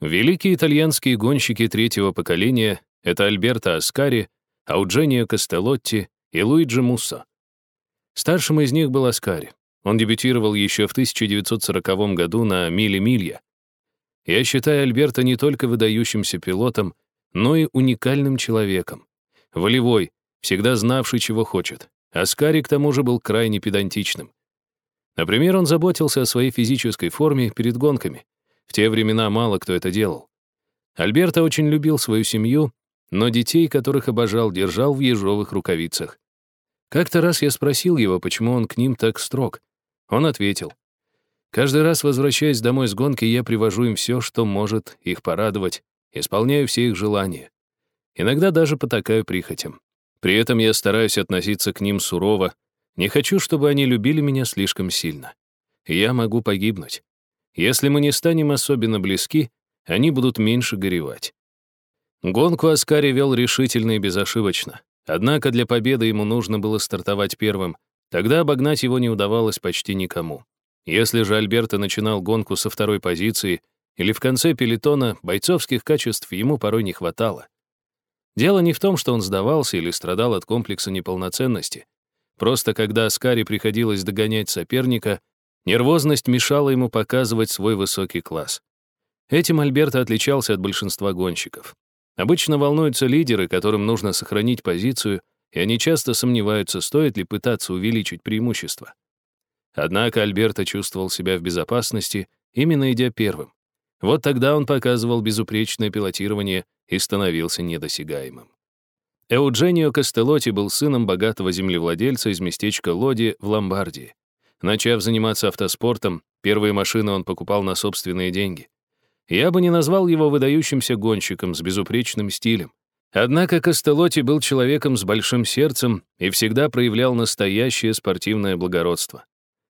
Великие итальянские гонщики третьего поколения — это Альберто Аскари, Аудженио Кастелотти и Луиджи Муссо. Старшим из них был Аскари. Он дебютировал еще в 1940 году на Миле-Милья. Я считаю Альберта не только выдающимся пилотом, но и уникальным человеком. Волевой, всегда знавший, чего хочет. Аскари, к тому же, был крайне педантичным. Например, он заботился о своей физической форме перед гонками. В те времена мало кто это делал. Альберто очень любил свою семью, но детей, которых обожал, держал в ежовых рукавицах. Как-то раз я спросил его, почему он к ним так строг. Он ответил. «Каждый раз, возвращаясь домой с гонки, я привожу им все, что может их порадовать, исполняю все их желания. Иногда даже потакаю прихотям. При этом я стараюсь относиться к ним сурово, не хочу, чтобы они любили меня слишком сильно. Я могу погибнуть. Если мы не станем особенно близки, они будут меньше горевать. Гонку Аскари вел решительно и безошибочно. Однако для победы ему нужно было стартовать первым. Тогда обогнать его не удавалось почти никому. Если же Альберто начинал гонку со второй позиции или в конце пелетона, бойцовских качеств ему порой не хватало. Дело не в том, что он сдавался или страдал от комплекса неполноценности. Просто когда Аскари приходилось догонять соперника, Нервозность мешала ему показывать свой высокий класс. Этим Альберто отличался от большинства гонщиков. Обычно волнуются лидеры, которым нужно сохранить позицию, и они часто сомневаются, стоит ли пытаться увеличить преимущество. Однако Альберто чувствовал себя в безопасности, именно идя первым. Вот тогда он показывал безупречное пилотирование и становился недосягаемым. Эудженио Кастелотти был сыном богатого землевладельца из местечка Лоди в Ломбардии. Начав заниматься автоспортом, первые машины он покупал на собственные деньги. Я бы не назвал его выдающимся гонщиком с безупречным стилем. Однако Костелоти был человеком с большим сердцем и всегда проявлял настоящее спортивное благородство.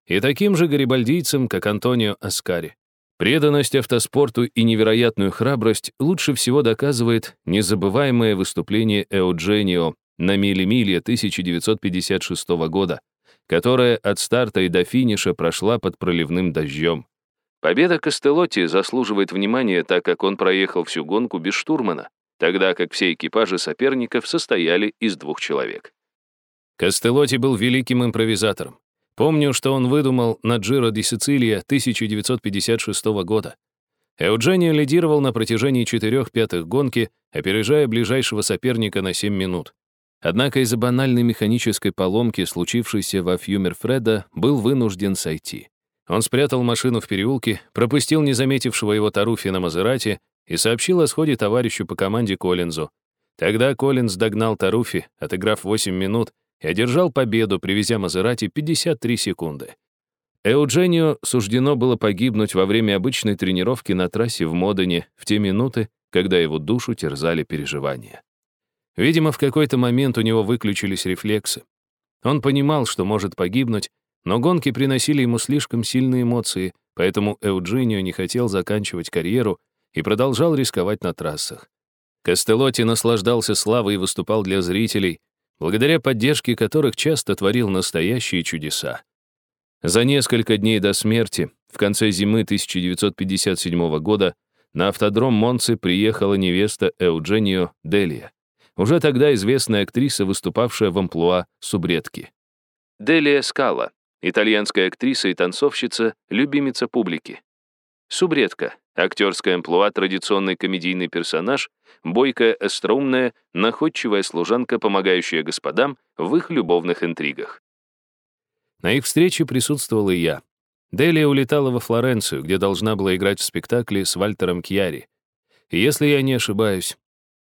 И таким же гарибальдийцем, как Антонио Аскари. Преданность автоспорту и невероятную храбрость лучше всего доказывает незабываемое выступление Эудженио на миле-миле 1956 года, которая от старта и до финиша прошла под проливным дождем. Победа Костелотти заслуживает внимания, так как он проехал всю гонку без штурмана, тогда как все экипажи соперников состояли из двух человек. Костелотти был великим импровизатором. Помню, что он выдумал на Джиро ди Сицилия 1956 года. Эудженио лидировал на протяжении четырех пятых гонки, опережая ближайшего соперника на 7 минут. Однако из-за банальной механической поломки, случившейся во Фьюмер Фреда, был вынужден сойти. Он спрятал машину в переулке, пропустил не заметившего его Таруфи на Мазерате и сообщил о сходе товарищу по команде Коллинзу. Тогда Коллинз догнал Таруфи, отыграв 8 минут, и одержал победу, привезя Мазерати 53 секунды. Эудженио суждено было погибнуть во время обычной тренировки на трассе в Модене в те минуты, когда его душу терзали переживания. Видимо, в какой-то момент у него выключились рефлексы. Он понимал, что может погибнуть, но гонки приносили ему слишком сильные эмоции, поэтому Эуджинио не хотел заканчивать карьеру и продолжал рисковать на трассах. Кастелотти наслаждался славой и выступал для зрителей, благодаря поддержке которых часто творил настоящие чудеса. За несколько дней до смерти, в конце зимы 1957 года, на автодром Монцы приехала невеста Эудженио Делия уже тогда известная актриса, выступавшая в амплуа субредки. Делия Скала, итальянская актриса и танцовщица, любимица публики. Субредка, актерская амплуа, традиционный комедийный персонаж, бойкая, остроумная, находчивая служанка, помогающая господам в их любовных интригах. На их встрече присутствовал и я. Делия улетала во Флоренцию, где должна была играть в спектакле с Вальтером Кьяри. И если я не ошибаюсь,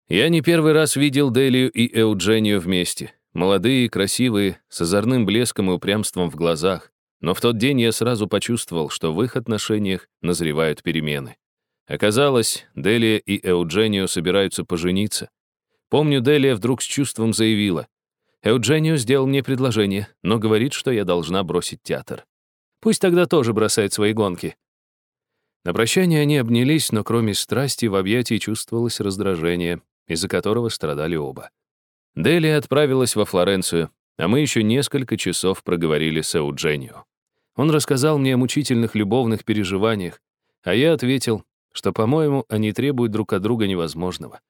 я не первый раз видел Делию и Эуджению вместе. Молодые, красивые, с озорным блеском и упрямством в глазах. Но в тот день я сразу почувствовал, что в их отношениях назревают перемены. Оказалось, Делия и Эудженио собираются пожениться. Помню, Делия вдруг с чувством заявила. Эудженио сделал мне предложение, но говорит, что я должна бросить театр. Пусть тогда тоже бросает свои гонки. На прощание они обнялись, но кроме страсти в объятии чувствовалось раздражение, из-за которого страдали оба. Делия отправилась во Флоренцию, а мы еще несколько часов проговорили с Эудженио. Он рассказал мне о мучительных любовных переживаниях, а я ответил, что, по-моему, они требуют друг от друга невозможного.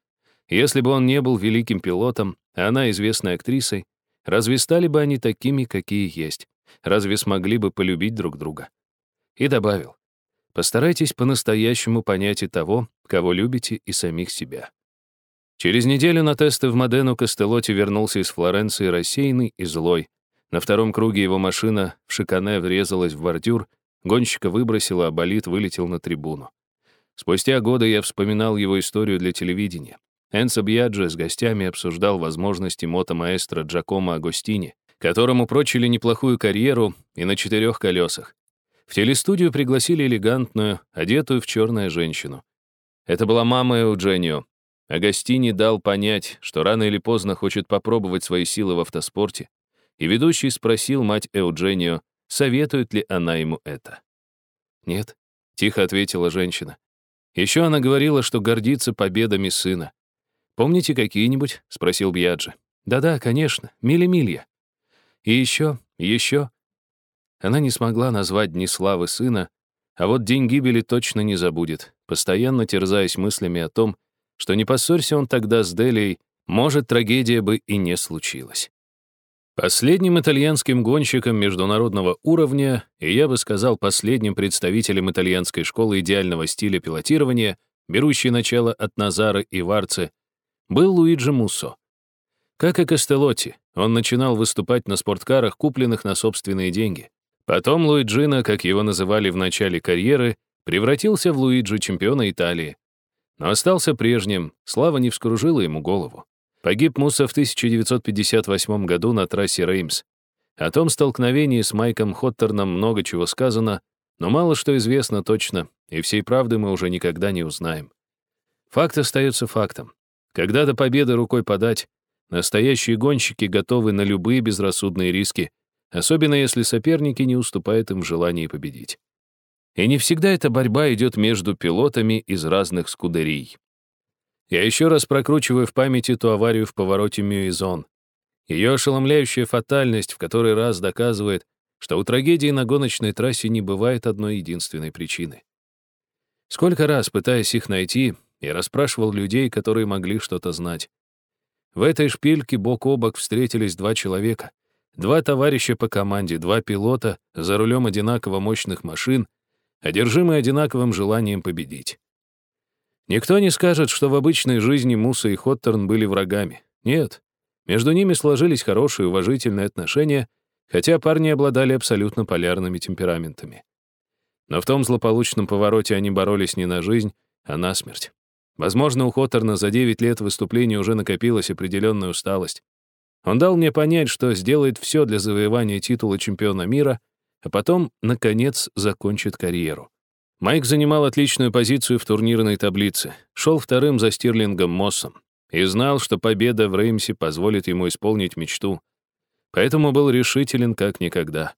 Если бы он не был великим пилотом, а она известной актрисой, разве стали бы они такими, какие есть? Разве смогли бы полюбить друг друга? И добавил, постарайтесь по-настоящему понять и того, кого любите, и самих себя. Через неделю на тесты в Модену Кастеллоти вернулся из Флоренции рассеянный и злой. На втором круге его машина в шикане врезалась в бордюр, гонщика выбросила, а болид вылетел на трибуну. Спустя годы я вспоминал его историю для телевидения. Энсо Бьяджи с гостями обсуждал возможности мотомаэстро Джакомо Агостини, которому прочили неплохую карьеру и на четырех колесах. В телестудию пригласили элегантную, одетую в черное женщину. Это была мама Эудженио. Агостини дал понять, что рано или поздно хочет попробовать свои силы в автоспорте, и ведущий спросил мать Эудженио, советует ли она ему это. «Нет», — тихо ответила женщина. Еще она говорила, что гордится победами сына. «Помните какие-нибудь?» — спросил Бьяджи. «Да-да, конечно, мили-милья». И еще, еще. Она не смогла назвать дни славы сына, а вот день гибели точно не забудет, постоянно терзаясь мыслями о том, что не поссорься он тогда с Делией, может, трагедия бы и не случилась. Последним итальянским гонщиком международного уровня, и я бы сказал последним представителем итальянской школы идеального стиля пилотирования, берущей начало от Назара и Варце, был Луиджи Муссо. Как и Кастелотти, он начинал выступать на спорткарах, купленных на собственные деньги. Потом Луиджино, как его называли в начале карьеры, превратился в Луиджи чемпиона Италии. Но остался прежним, слава не вскружила ему голову. Погиб Муса в 1958 году на трассе Реймс. О том столкновении с Майком Хоттерном много чего сказано, но мало что известно точно, и всей правды мы уже никогда не узнаем. Факт остается фактом. Когда до победы рукой подать, настоящие гонщики готовы на любые безрассудные риски, особенно если соперники не уступают им в желании победить. И не всегда эта борьба идет между пилотами из разных скудерий. Я еще раз прокручиваю в памяти ту аварию в повороте Мюизон. Ее ошеломляющая фатальность в который раз доказывает, что у трагедии на гоночной трассе не бывает одной единственной причины. Сколько раз, пытаясь их найти, я расспрашивал людей, которые могли что-то знать. В этой шпильке бок о бок встретились два человека. Два товарища по команде, два пилота за рулем одинаково мощных машин, одержимые одинаковым желанием победить. Никто не скажет, что в обычной жизни Муса и Хоттерн были врагами. Нет. Между ними сложились хорошие, уважительные отношения, хотя парни обладали абсолютно полярными темпераментами. Но в том злополучном повороте они боролись не на жизнь, а на смерть. Возможно, у Хоттерна за 9 лет выступления уже накопилась определенная усталость. Он дал мне понять, что сделает все для завоевания титула чемпиона мира, а потом, наконец, закончит карьеру. Майк занимал отличную позицию в турнирной таблице, шел вторым за Стирлингом Моссом и знал, что победа в Реймсе позволит ему исполнить мечту. Поэтому был решителен как никогда.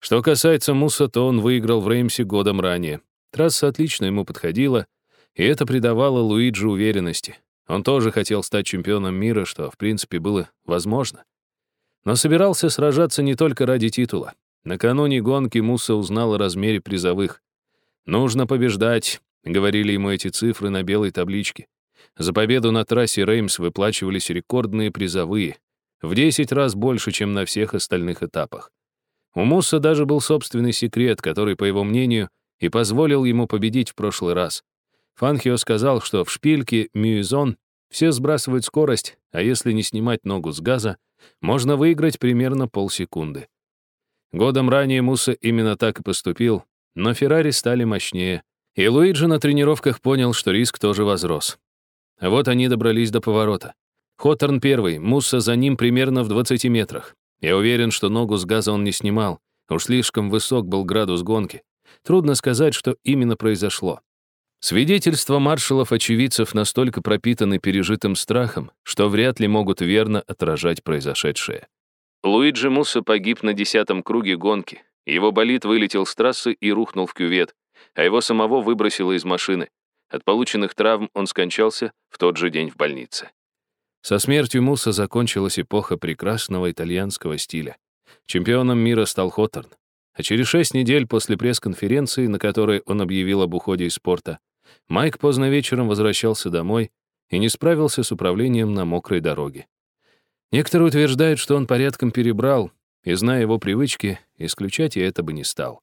Что касается Муса, то он выиграл в Реймсе годом ранее. Трасса отлично ему подходила, и это придавало Луиджи уверенности. Он тоже хотел стать чемпионом мира, что, в принципе, было возможно. Но собирался сражаться не только ради титула. Накануне гонки Муса узнал о размере призовых. «Нужно побеждать», — говорили ему эти цифры на белой табличке. За победу на трассе Реймс выплачивались рекордные призовые, в 10 раз больше, чем на всех остальных этапах. У Муса даже был собственный секрет, который, по его мнению, и позволил ему победить в прошлый раз. Фанхио сказал, что в шпильке Мюизон все сбрасывают скорость, а если не снимать ногу с газа, можно выиграть примерно полсекунды. Годом ранее Муса именно так и поступил, но Феррари стали мощнее, и Луиджи на тренировках понял, что риск тоже возрос. Вот они добрались до поворота. Хоттерн первый, Мусса за ним примерно в 20 метрах. Я уверен, что ногу с газа он не снимал, уж слишком высок был градус гонки. Трудно сказать, что именно произошло. Свидетельства маршалов-очевидцев настолько пропитаны пережитым страхом, что вряд ли могут верно отражать произошедшее. Луиджи Мусса погиб на десятом круге гонки. Его болид вылетел с трассы и рухнул в кювет, а его самого выбросило из машины. От полученных травм он скончался в тот же день в больнице. Со смертью Мусса закончилась эпоха прекрасного итальянского стиля. Чемпионом мира стал Хоттерн. А через шесть недель после пресс-конференции, на которой он объявил об уходе из спорта, Майк поздно вечером возвращался домой и не справился с управлением на мокрой дороге. Некоторые утверждают, что он порядком перебрал, и, зная его привычки, исключать я это бы не стал.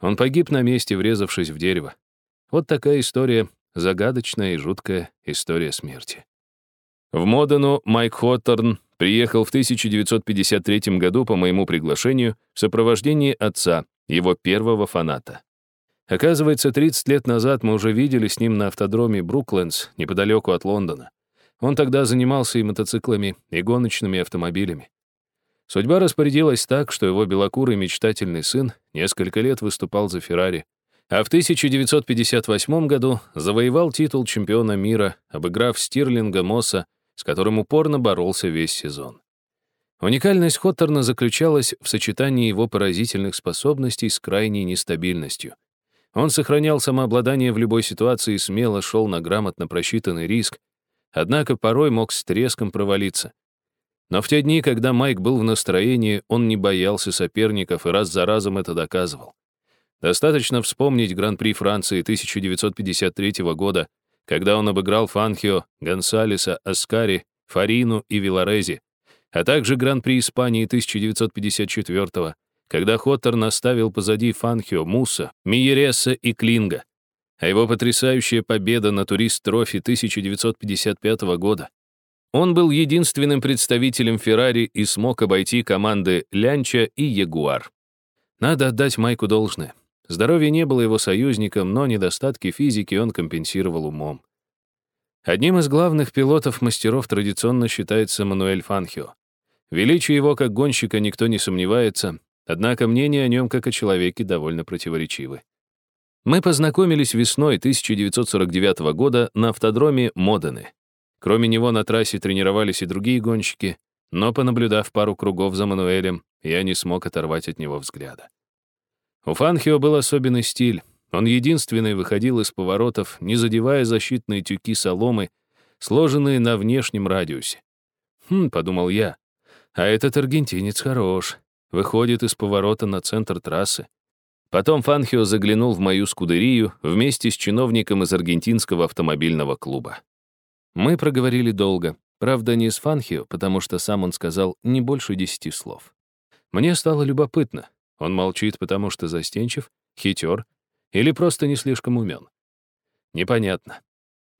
Он погиб на месте, врезавшись в дерево. Вот такая история, загадочная и жуткая история смерти. В Модену Майк Хоттерн приехал в 1953 году по моему приглашению в сопровождении отца, его первого фаната. Оказывается, 30 лет назад мы уже видели с ним на автодроме Бруклендс, неподалеку от Лондона. Он тогда занимался и мотоциклами, и гоночными автомобилями. Судьба распорядилась так, что его белокурый мечтательный сын несколько лет выступал за Феррари, а в 1958 году завоевал титул чемпиона мира, обыграв Стирлинга Мосса, с которым упорно боролся весь сезон. Уникальность Хоттерна заключалась в сочетании его поразительных способностей с крайней нестабильностью. Он сохранял самообладание в любой ситуации и смело шел на грамотно просчитанный риск, однако порой мог с треском провалиться. Но в те дни, когда Майк был в настроении, он не боялся соперников и раз за разом это доказывал. Достаточно вспомнить Гран-при Франции 1953 года, когда он обыграл Фанхио, Гонсалеса, Аскари, Фарину и Виларези, а также Гран-при Испании 1954 когда Хоттер наставил позади Фанхио, Муса, Миереса и Клинга, а его потрясающая победа на турист-трофи 1955 года. Он был единственным представителем Феррари и смог обойти команды Лянча и Ягуар. Надо отдать Майку должное. Здоровье не было его союзником, но недостатки физики он компенсировал умом. Одним из главных пилотов-мастеров традиционно считается Мануэль Фанхио. Величие его как гонщика никто не сомневается, Однако мнения о нем как о человеке довольно противоречивы. Мы познакомились весной 1949 года на автодроме Модены. Кроме него на трассе тренировались и другие гонщики, но, понаблюдав пару кругов за Мануэлем, я не смог оторвать от него взгляда. У Фанхио был особенный стиль. Он единственный выходил из поворотов, не задевая защитные тюки соломы, сложенные на внешнем радиусе. «Хм», — подумал я, — «а этот аргентинец хорош выходит из поворота на центр трассы. Потом Фанхио заглянул в мою скудерию вместе с чиновником из аргентинского автомобильного клуба. Мы проговорили долго. Правда, не с Фанхио, потому что сам он сказал не больше десяти слов. Мне стало любопытно. Он молчит, потому что застенчив, хитер или просто не слишком умен. Непонятно.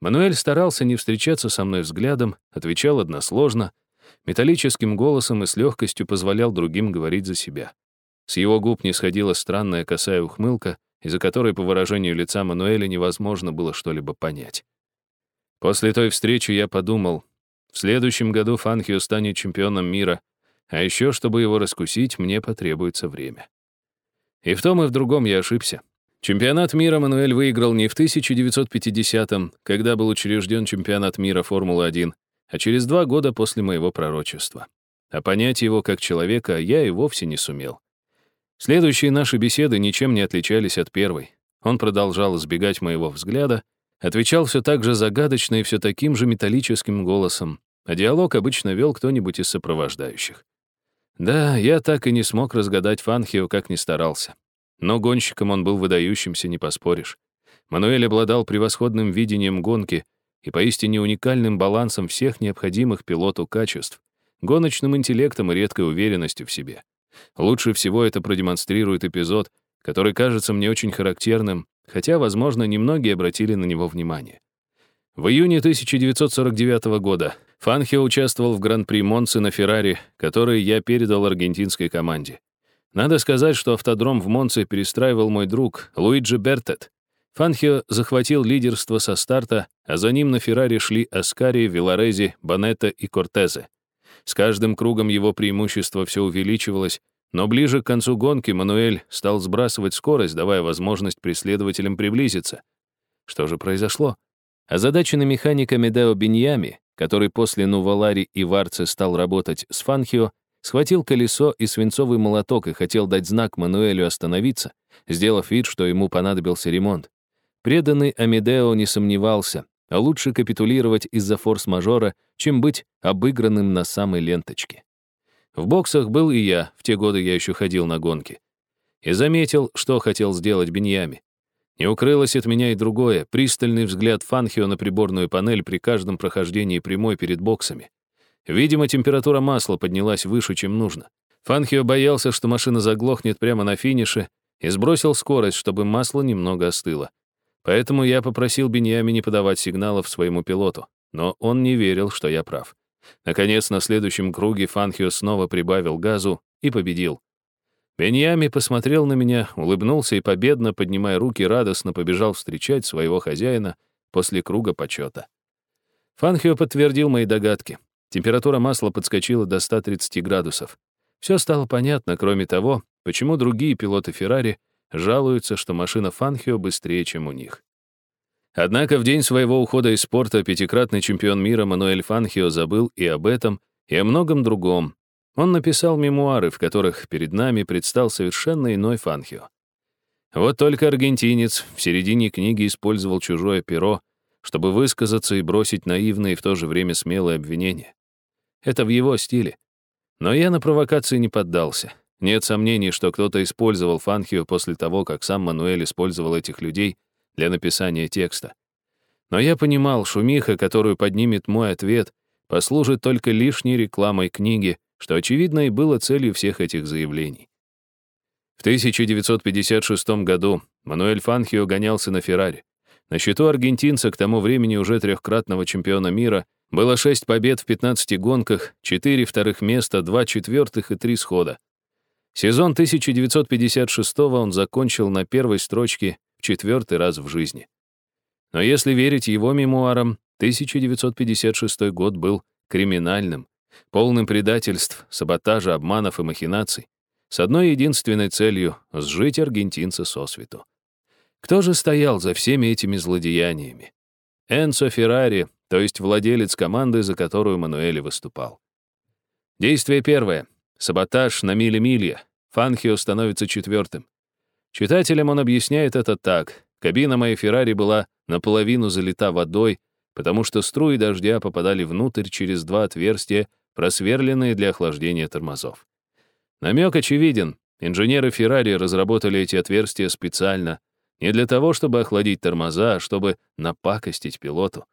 Мануэль старался не встречаться со мной взглядом, отвечал односложно — металлическим голосом и с легкостью позволял другим говорить за себя. С его губ не сходила странная косая ухмылка, из-за которой по выражению лица Мануэля невозможно было что-либо понять. После той встречи я подумал, в следующем году Фанхио станет чемпионом мира, а еще, чтобы его раскусить, мне потребуется время. И в том и в другом я ошибся. Чемпионат мира Мануэль выиграл не в 1950-м, когда был учрежден чемпионат мира Формулы-1, а через два года после моего пророчества. А понять его как человека я и вовсе не сумел. Следующие наши беседы ничем не отличались от первой. Он продолжал избегать моего взгляда, отвечал все так же загадочно и все таким же металлическим голосом, а диалог обычно вел кто-нибудь из сопровождающих. Да, я так и не смог разгадать Фанхио, как ни старался. Но гонщиком он был выдающимся, не поспоришь. Мануэль обладал превосходным видением гонки, и поистине уникальным балансом всех необходимых пилоту качеств, гоночным интеллектом и редкой уверенностью в себе. Лучше всего это продемонстрирует эпизод, который кажется мне очень характерным, хотя, возможно, немногие обратили на него внимание. В июне 1949 года Фанхио участвовал в Гран-при Монцы на Феррари, который я передал аргентинской команде. Надо сказать, что автодром в Монце перестраивал мой друг Луиджи Бертет, Фанхио захватил лидерство со старта, а за ним на Феррари шли Аскари, Виларези, Банетта и Кортезе. С каждым кругом его преимущество все увеличивалось, но ближе к концу гонки Мануэль стал сбрасывать скорость, давая возможность преследователям приблизиться. Что же произошло? Озадаченный механик Амедео Беньями, который после Нувалари и Варце стал работать с Фанхио, схватил колесо и свинцовый молоток и хотел дать знак Мануэлю остановиться, сделав вид, что ему понадобился ремонт. Преданный Амедео не сомневался, а лучше капитулировать из-за форс-мажора, чем быть обыгранным на самой ленточке. В боксах был и я, в те годы я еще ходил на гонки. И заметил, что хотел сделать Беньями. Не укрылось от меня и другое — пристальный взгляд Фанхио на приборную панель при каждом прохождении прямой перед боксами. Видимо, температура масла поднялась выше, чем нужно. Фанхио боялся, что машина заглохнет прямо на финише, и сбросил скорость, чтобы масло немного остыло. Поэтому я попросил Беньями не подавать сигналов своему пилоту, но он не верил, что я прав. Наконец, на следующем круге Фанхио снова прибавил газу и победил. Беньями посмотрел на меня, улыбнулся и, победно поднимая руки, радостно побежал встречать своего хозяина после круга почета. Фанхио подтвердил мои догадки. Температура масла подскочила до 130 градусов. Все стало понятно, кроме того, почему другие пилоты Феррари жалуются, что машина Фанхио быстрее, чем у них. Однако в день своего ухода из спорта пятикратный чемпион мира Мануэль Фанхио забыл и об этом, и о многом другом, он написал мемуары, в которых перед нами предстал совершенно иной Фанхио. Вот только аргентинец в середине книги использовал чужое перо, чтобы высказаться и бросить наивные и в то же время смелые обвинения. Это в его стиле. Но я на провокации не поддался. Нет сомнений, что кто-то использовал Фанхио после того, как сам Мануэль использовал этих людей для написания текста. Но я понимал, шумиха, которую поднимет мой ответ, послужит только лишней рекламой книги, что, очевидно, и было целью всех этих заявлений. В 1956 году Мануэль Фанхио гонялся на Феррари. На счету аргентинца, к тому времени уже трехкратного чемпиона мира, было шесть побед в 15 гонках, четыре вторых места, два четвертых и три схода. Сезон 1956 он закончил на первой строчке в четвертый раз в жизни. Но если верить его мемуарам, 1956 год был криминальным, полным предательств, саботажа, обманов и махинаций, с одной единственной целью — сжить аргентинца сосвету. Кто же стоял за всеми этими злодеяниями? Энцо Феррари, то есть владелец команды, за которую Мануэль выступал. Действие первое. Саботаж на миле-милья. Фанхио становится четвертым. Читателям он объясняет это так. Кабина моей Феррари была наполовину залита водой, потому что струи дождя попадали внутрь через два отверстия просверленные для охлаждения тормозов. Намек очевиден. Инженеры Феррари разработали эти отверстия специально, не для того, чтобы охладить тормоза, а чтобы напакостить пилоту.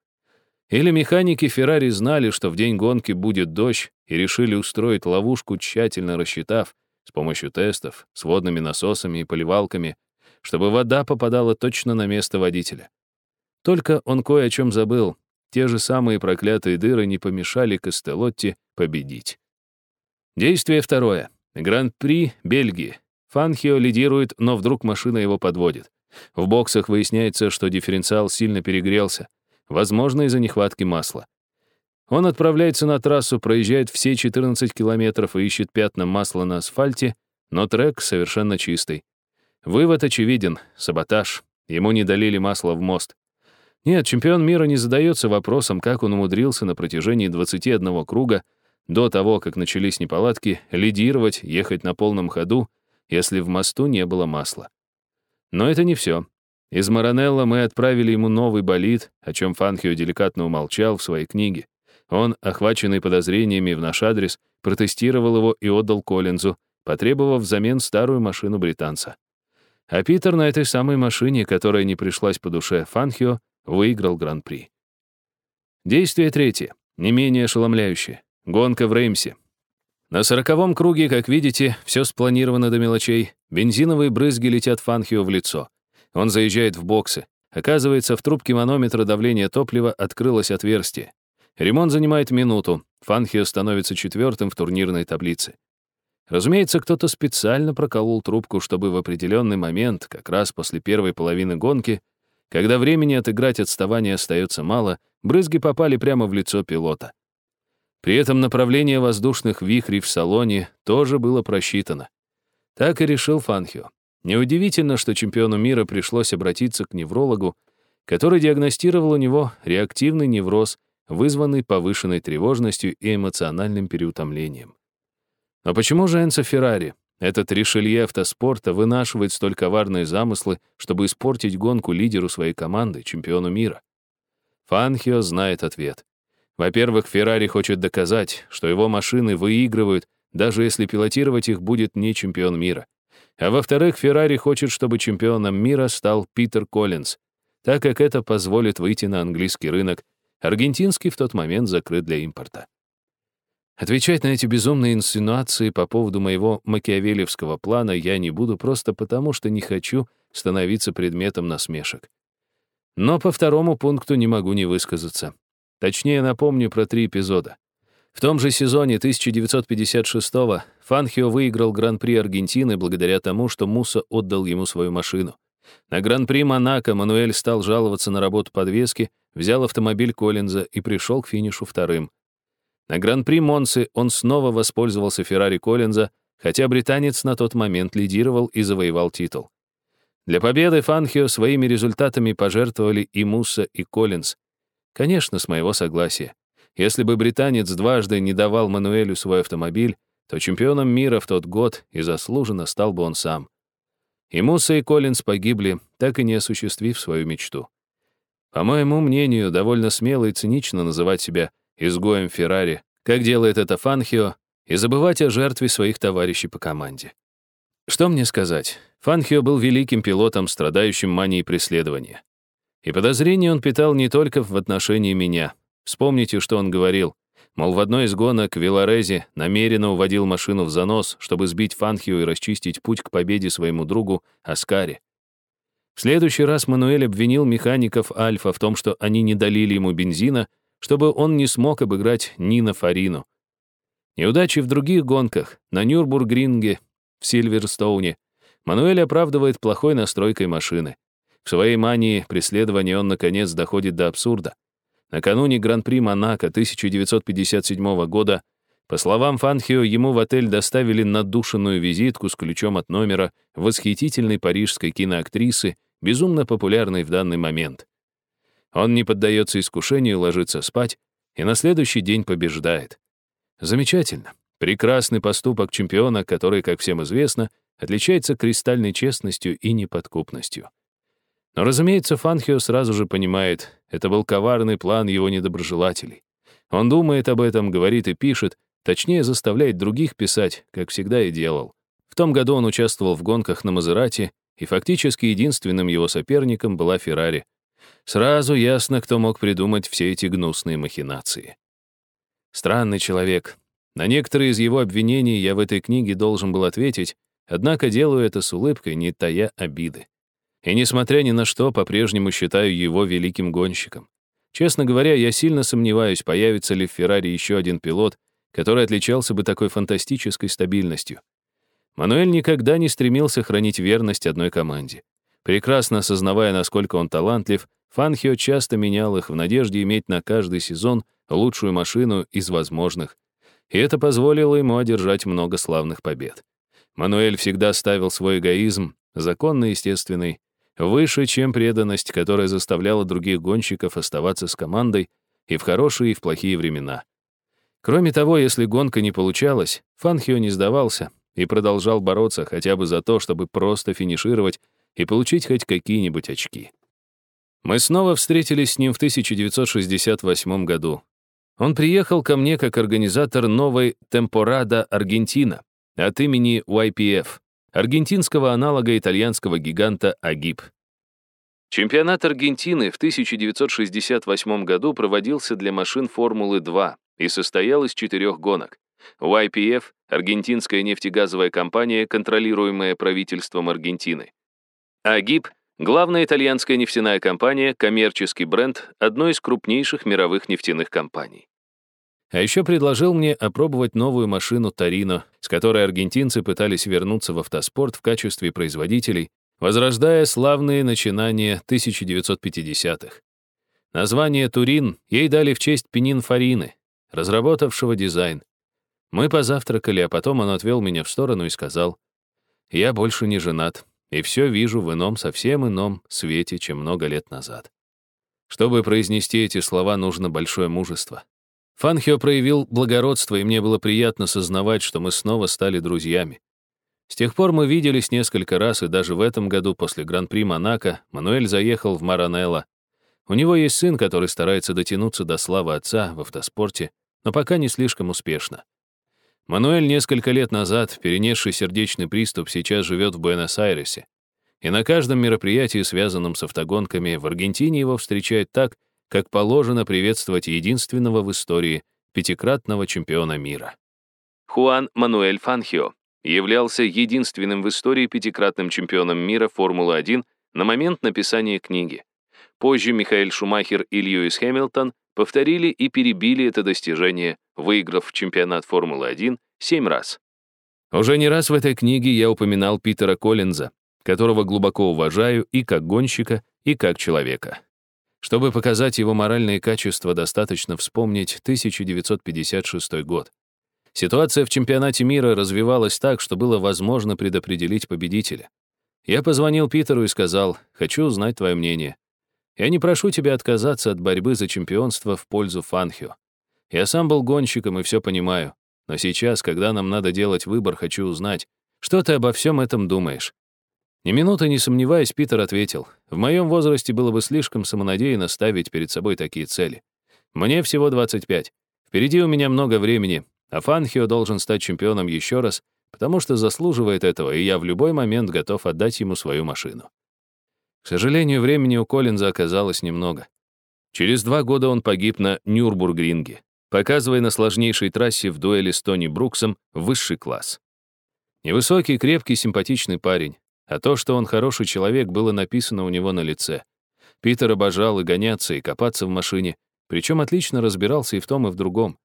Или механики Феррари знали, что в день гонки будет дождь, и решили устроить ловушку, тщательно рассчитав, с помощью тестов, с водными насосами и поливалками, чтобы вода попадала точно на место водителя. Только он кое о чем забыл. Те же самые проклятые дыры не помешали Кастелотти победить. Действие второе. Гран-при Бельгии. Фанхио лидирует, но вдруг машина его подводит. В боксах выясняется, что дифференциал сильно перегрелся, возможно, из-за нехватки масла. Он отправляется на трассу, проезжает все 14 километров и ищет пятна масла на асфальте, но трек совершенно чистый. Вывод очевиден — саботаж. Ему не долили масло в мост. Нет, чемпион мира не задается вопросом, как он умудрился на протяжении 21 круга до того, как начались неполадки, лидировать, ехать на полном ходу, если в мосту не было масла. Но это не все. Из Маранелла мы отправили ему новый болид, о чем Фанхио деликатно умолчал в своей книге. Он, охваченный подозрениями в наш адрес, протестировал его и отдал Коллинзу, потребовав взамен старую машину британца. А Питер на этой самой машине, которая не пришлась по душе Фанхио, выиграл Гран-при. Действие третье, не менее ошеломляющее. Гонка в Реймсе. На сороковом круге, как видите, все спланировано до мелочей. Бензиновые брызги летят Фанхио в лицо. Он заезжает в боксы. Оказывается, в трубке манометра давления топлива открылось отверстие. Ремонт занимает минуту. Фанхио становится четвертым в турнирной таблице. Разумеется, кто-то специально проколол трубку, чтобы в определенный момент, как раз после первой половины гонки, когда времени отыграть отставание остается мало, брызги попали прямо в лицо пилота. При этом направление воздушных вихрей в салоне тоже было просчитано. Так и решил Фанхио. Неудивительно, что чемпиону мира пришлось обратиться к неврологу, который диагностировал у него реактивный невроз, вызванный повышенной тревожностью и эмоциональным переутомлением. Но почему же Энцо Феррари, этот Ришелье автоспорта вынашивает столь коварные замыслы, чтобы испортить гонку лидеру своей команды, чемпиону мира. Фанхио знает ответ. Во-первых, Феррари хочет доказать, что его машины выигрывают, даже если пилотировать их будет не чемпион мира. А во-вторых, Феррари хочет, чтобы чемпионом мира стал Питер Коллинз, так как это позволит выйти на английский рынок, аргентинский в тот момент закрыт для импорта. Отвечать на эти безумные инсинуации по поводу моего макиавелевского плана я не буду просто потому, что не хочу становиться предметом насмешек. Но по второму пункту не могу не высказаться. Точнее, напомню про три эпизода. В том же сезоне 1956-го Фанхио выиграл Гран-при Аргентины благодаря тому, что Муса отдал ему свою машину. На Гран-при Монако Мануэль стал жаловаться на работу подвески, взял автомобиль Коллинза и пришел к финишу вторым. На Гран-при Монсы он снова воспользовался Феррари Коллинза, хотя британец на тот момент лидировал и завоевал титул. Для победы Фанхио своими результатами пожертвовали и Мусса, и Коллинз. Конечно, с моего согласия. Если бы британец дважды не давал Мануэлю свой автомобиль, то чемпионом мира в тот год и заслуженно стал бы он сам. И Муса и Коллинз погибли, так и не осуществив свою мечту. По моему мнению, довольно смело и цинично называть себя изгоем Феррари, как делает это Фанхио, и забывать о жертве своих товарищей по команде. Что мне сказать? Фанхио был великим пилотом, страдающим манией преследования. И подозрения он питал не только в отношении меня. Вспомните, что он говорил. Мол, в одной из гонок Виларези намеренно уводил машину в занос, чтобы сбить Фанхио и расчистить путь к победе своему другу Аскаре. В следующий раз Мануэль обвинил механиков Альфа в том, что они не долили ему бензина, чтобы он не смог обыграть Нина Фарину. Неудачи в других гонках, на Нюрбургринге, в Сильверстоуне, Мануэль оправдывает плохой настройкой машины. В своей мании преследования он, наконец, доходит до абсурда. Накануне Гран-при Монако 1957 года, по словам Фанхио, ему в отель доставили надушенную визитку с ключом от номера восхитительной парижской киноактрисы, безумно популярной в данный момент. Он не поддается искушению ложиться спать и на следующий день побеждает. Замечательно. Прекрасный поступок чемпиона, который, как всем известно, отличается кристальной честностью и неподкупностью. Но, разумеется, Фанхио сразу же понимает, это был коварный план его недоброжелателей. Он думает об этом, говорит и пишет, точнее заставляет других писать, как всегда и делал. В том году он участвовал в гонках на Мазерати, и фактически единственным его соперником была Феррари. Сразу ясно, кто мог придумать все эти гнусные махинации. Странный человек. На некоторые из его обвинений я в этой книге должен был ответить, однако делаю это с улыбкой, не тая обиды. И несмотря ни на что, по-прежнему считаю его великим гонщиком. Честно говоря, я сильно сомневаюсь, появится ли в Феррари еще один пилот, который отличался бы такой фантастической стабильностью. Мануэль никогда не стремился хранить верность одной команде. Прекрасно осознавая, насколько он талантлив, Фанхио часто менял их в надежде иметь на каждый сезон лучшую машину из возможных. И это позволило ему одержать много славных побед. Мануэль всегда ставил свой эгоизм, законно естественный, выше, чем преданность, которая заставляла других гонщиков оставаться с командой и в хорошие, и в плохие времена. Кроме того, если гонка не получалась, Фанхио не сдавался и продолжал бороться хотя бы за то, чтобы просто финишировать и получить хоть какие-нибудь очки. Мы снова встретились с ним в 1968 году. Он приехал ко мне как организатор новой «Темпорада Аргентина» от имени YPF, аргентинского аналога итальянского гиганта Агиб. Чемпионат Аргентины в 1968 году проводился для машин Формулы-2 и состоял из четырех гонок. YPF — аргентинская нефтегазовая компания, контролируемая правительством Аргентины. Агиб — главная итальянская нефтяная компания, коммерческий бренд одной из крупнейших мировых нефтяных компаний. А еще предложил мне опробовать новую машину Торино, с которой аргентинцы пытались вернуться в автоспорт в качестве производителей, возрождая славные начинания 1950-х. Название «Турин» ей дали в честь Пининфарины, разработавшего дизайн. Мы позавтракали, а потом он отвел меня в сторону и сказал, «Я больше не женат, и все вижу в ином, совсем ином свете, чем много лет назад». Чтобы произнести эти слова, нужно большое мужество. Фанхио проявил благородство, и мне было приятно сознавать, что мы снова стали друзьями. С тех пор мы виделись несколько раз, и даже в этом году, после Гран-при Монако, Мануэль заехал в Маранелло. У него есть сын, который старается дотянуться до славы отца в автоспорте, но пока не слишком успешно. Мануэль несколько лет назад, перенесший сердечный приступ, сейчас живет в Буэнос-Айресе. И на каждом мероприятии, связанном с автогонками, в Аргентине его встречают так, как положено приветствовать единственного в истории пятикратного чемпиона мира. Хуан Мануэль Фанхио являлся единственным в истории пятикратным чемпионом мира Формулы-1 на момент написания книги. Позже Михаэль Шумахер и Льюис Хэмилтон повторили и перебили это достижение, выиграв чемпионат Формулы-1 семь раз. Уже не раз в этой книге я упоминал Питера Коллинза, которого глубоко уважаю и как гонщика, и как человека. Чтобы показать его моральные качества, достаточно вспомнить 1956 год. Ситуация в чемпионате мира развивалась так, что было возможно предопределить победителя. Я позвонил Питеру и сказал, «Хочу узнать твое мнение. Я не прошу тебя отказаться от борьбы за чемпионство в пользу Фанхио. Я сам был гонщиком и все понимаю. Но сейчас, когда нам надо делать выбор, хочу узнать, что ты обо всем этом думаешь. Ни минуты не сомневаясь, Питер ответил, «В моем возрасте было бы слишком самонадеянно ставить перед собой такие цели. Мне всего 25. Впереди у меня много времени, а Фанхио должен стать чемпионом еще раз, потому что заслуживает этого, и я в любой момент готов отдать ему свою машину». К сожалению, времени у Коллинза оказалось немного. Через два года он погиб на Нюрбургринге, показывая на сложнейшей трассе в дуэли с Тони Бруксом высший класс. Невысокий, крепкий, симпатичный парень. А то, что он хороший человек, было написано у него на лице. Питер обожал и гоняться, и копаться в машине, причем отлично разбирался и в том, и в другом.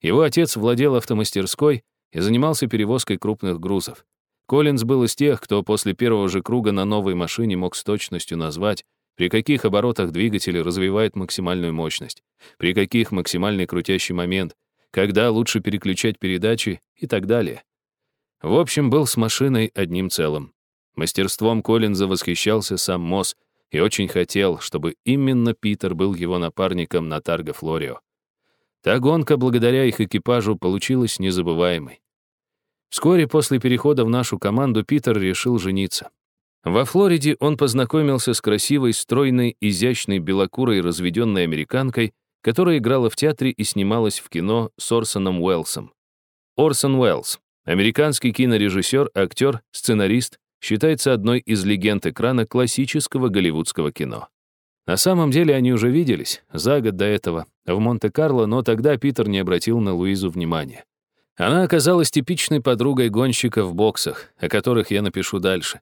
Его отец владел автомастерской и занимался перевозкой крупных грузов. Коллинз был из тех, кто после первого же круга на новой машине мог с точностью назвать, при каких оборотах двигатель развивает максимальную мощность, при каких максимальный крутящий момент, когда лучше переключать передачи и так далее. В общем, был с машиной одним целым. Мастерством Коллинза восхищался сам Мосс и очень хотел, чтобы именно Питер был его напарником на Тарго Флорио. Та гонка, благодаря их экипажу, получилась незабываемой. Вскоре после перехода в нашу команду Питер решил жениться. Во Флориде он познакомился с красивой, стройной, изящной, белокурой, разведенной американкой, которая играла в театре и снималась в кино с Орсоном Уэллсом. Орсон Уэллс — американский кинорежиссер, актер, сценарист, считается одной из легенд экрана классического голливудского кино. На самом деле они уже виделись за год до этого в Монте-Карло, но тогда Питер не обратил на Луизу внимания. Она оказалась типичной подругой гонщика в боксах, о которых я напишу дальше.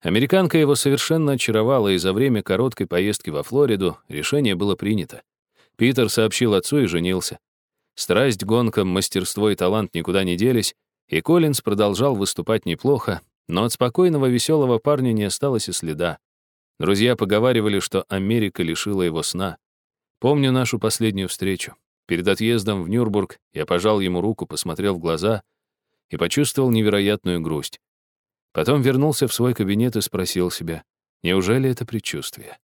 Американка его совершенно очаровала, и за время короткой поездки во Флориду решение было принято. Питер сообщил отцу и женился. Страсть гонкам, мастерство и талант никуда не делись, и Коллинз продолжал выступать неплохо, но от спокойного, веселого парня не осталось и следа. Друзья поговаривали, что Америка лишила его сна. Помню нашу последнюю встречу. Перед отъездом в Нюрнбург я пожал ему руку, посмотрел в глаза и почувствовал невероятную грусть. Потом вернулся в свой кабинет и спросил себя, неужели это предчувствие?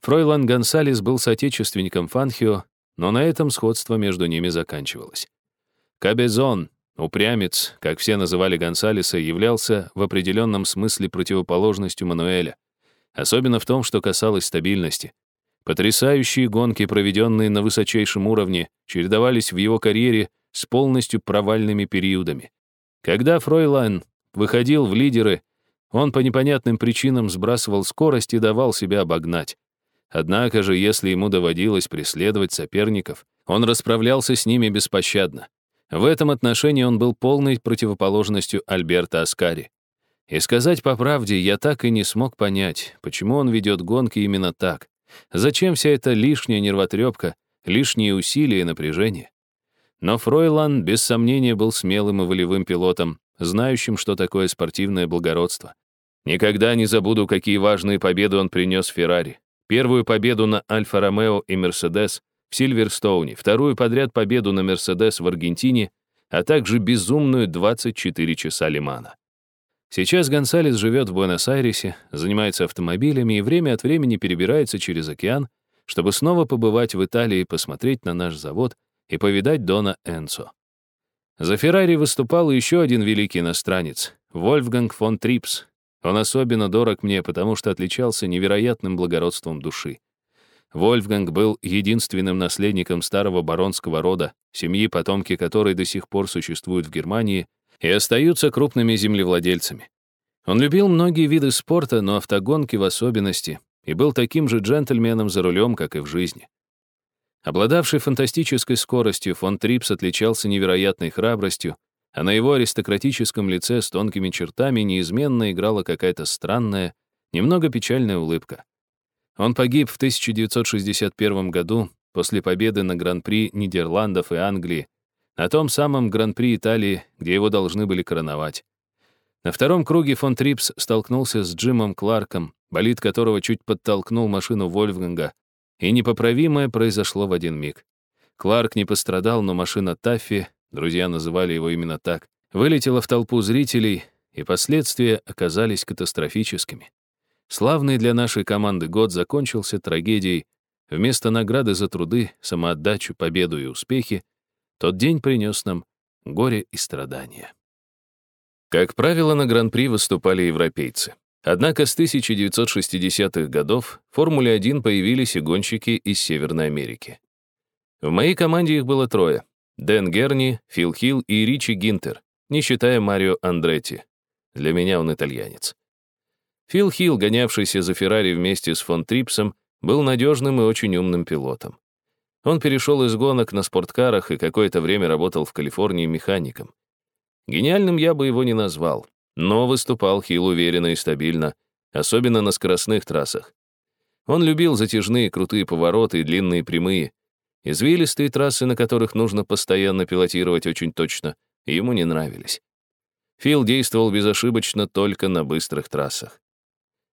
Фройлан Гонсалес был соотечественником Фанхио, но на этом сходство между ними заканчивалось. Кабезон, Упрямец, как все называли Гонсалеса, являлся в определенном смысле противоположностью Мануэля, особенно в том, что касалось стабильности. Потрясающие гонки, проведенные на высочайшем уровне, чередовались в его карьере с полностью провальными периодами. Когда Фройлайн выходил в лидеры, он по непонятным причинам сбрасывал скорость и давал себя обогнать. Однако же, если ему доводилось преследовать соперников, он расправлялся с ними беспощадно. В этом отношении он был полной противоположностью Альберта Аскари. И сказать по правде, я так и не смог понять, почему он ведет гонки именно так. Зачем вся эта лишняя нервотрепка, лишние усилия и напряжение? Но Фройлан, без сомнения, был смелым и волевым пилотом, знающим, что такое спортивное благородство. Никогда не забуду, какие важные победы он принес Феррари. Первую победу на Альфа-Ромео и Мерседес, в Сильверстоуне, вторую подряд победу на «Мерседес» в Аргентине, а также безумную 24 часа Лимана. Сейчас Гонсалес живет в Буэнос-Айресе, занимается автомобилями и время от времени перебирается через океан, чтобы снова побывать в Италии, посмотреть на наш завод и повидать Дона Энцо. За Феррари выступал еще один великий иностранец — Вольфганг фон Трипс. Он особенно дорог мне, потому что отличался невероятным благородством души. Вольфганг был единственным наследником старого баронского рода, семьи, потомки которой до сих пор существуют в Германии и остаются крупными землевладельцами. Он любил многие виды спорта, но автогонки в особенности, и был таким же джентльменом за рулем, как и в жизни. Обладавший фантастической скоростью, фон Трипс отличался невероятной храбростью, а на его аристократическом лице с тонкими чертами неизменно играла какая-то странная, немного печальная улыбка. Он погиб в 1961 году после победы на Гран-при Нидерландов и Англии, на том самом Гран-при Италии, где его должны были короновать. На втором круге фон Трипс столкнулся с Джимом Кларком, болид которого чуть подтолкнул машину Вольфганга, и непоправимое произошло в один миг. Кларк не пострадал, но машина Таффи, друзья называли его именно так, вылетела в толпу зрителей, и последствия оказались катастрофическими. Славный для нашей команды год закончился трагедией. Вместо награды за труды, самоотдачу, победу и успехи, тот день принес нам горе и страдания. Как правило, на Гран-при выступали европейцы. Однако с 1960-х годов в Формуле-1 появились и гонщики из Северной Америки. В моей команде их было трое. Дэн Герни, Фил Хилл и Ричи Гинтер, не считая Марио Андретти. Для меня он итальянец. Фил Хилл, гонявшийся за Феррари вместе с фон Трипсом, был надежным и очень умным пилотом. Он перешел из гонок на спорткарах и какое-то время работал в Калифорнии механиком. Гениальным я бы его не назвал, но выступал Хилл уверенно и стабильно, особенно на скоростных трассах. Он любил затяжные крутые повороты и длинные прямые. Извилистые трассы, на которых нужно постоянно пилотировать очень точно, ему не нравились. Фил действовал безошибочно только на быстрых трассах.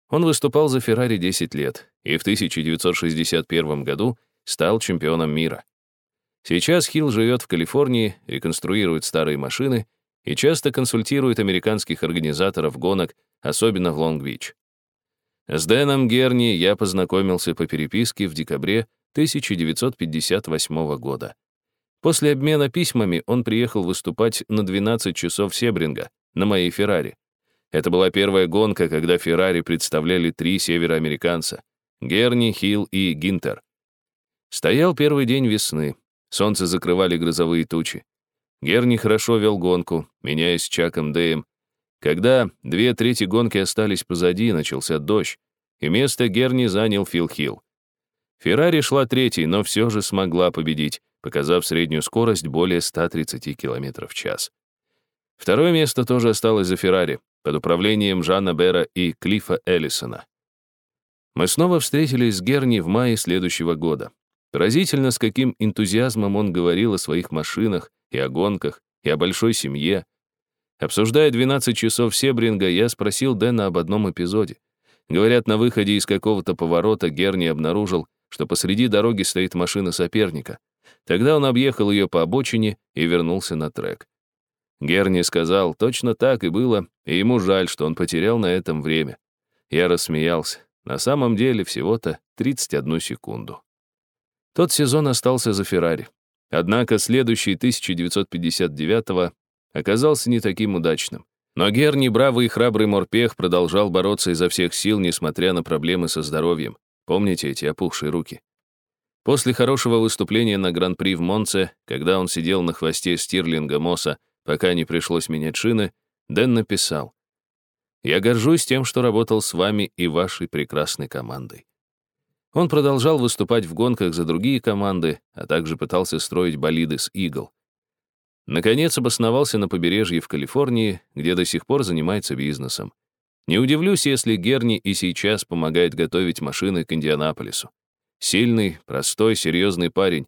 Он выступал за Феррари 10 лет и в 1961 году стал чемпионом мира. Сейчас Хилл живет в Калифорнии, реконструирует старые машины и часто консультирует американских организаторов гонок, особенно в Лонг-Бич. С Дэном Герни я познакомился по переписке в декабре 1958 года. После обмена письмами он приехал выступать на 12 часов Себринга на моей Феррари. Это была первая гонка, когда Феррари представляли три североамериканца — Герни, Хилл и Гинтер. Стоял первый день весны. Солнце закрывали грозовые тучи. Герни хорошо вел гонку, меняясь с Чаком Дэем. Когда две трети гонки остались позади, начался дождь, и место Герни занял Фил Хилл. Феррари шла третьей, но все же смогла победить, показав среднюю скорость более 130 км в час. Второе место тоже осталось за Феррари, под управлением Жана Бера и Клиффа Эллисона. Мы снова встретились с Герни в мае следующего года. Поразительно, с каким энтузиазмом он говорил о своих машинах и о гонках, и о большой семье. Обсуждая 12 часов Себринга, я спросил Дэна об одном эпизоде. Говорят, на выходе из какого-то поворота Герни обнаружил, что посреди дороги стоит машина соперника. Тогда он объехал ее по обочине и вернулся на трек. Герни сказал, точно так и было, и ему жаль, что он потерял на этом время. Я рассмеялся. На самом деле всего-то 31 секунду. Тот сезон остался за Феррари. Однако следующий 1959 оказался не таким удачным. Но Герни, бравый и храбрый морпех, продолжал бороться изо всех сил, несмотря на проблемы со здоровьем. Помните эти опухшие руки? После хорошего выступления на Гран-при в Монце, когда он сидел на хвосте Стирлинга Мосса, пока не пришлось менять шины, Дэн написал, «Я горжусь тем, что работал с вами и вашей прекрасной командой». Он продолжал выступать в гонках за другие команды, а также пытался строить болиды с Игл. Наконец обосновался на побережье в Калифорнии, где до сих пор занимается бизнесом. Не удивлюсь, если Герни и сейчас помогает готовить машины к Индианаполису. Сильный, простой, серьезный парень.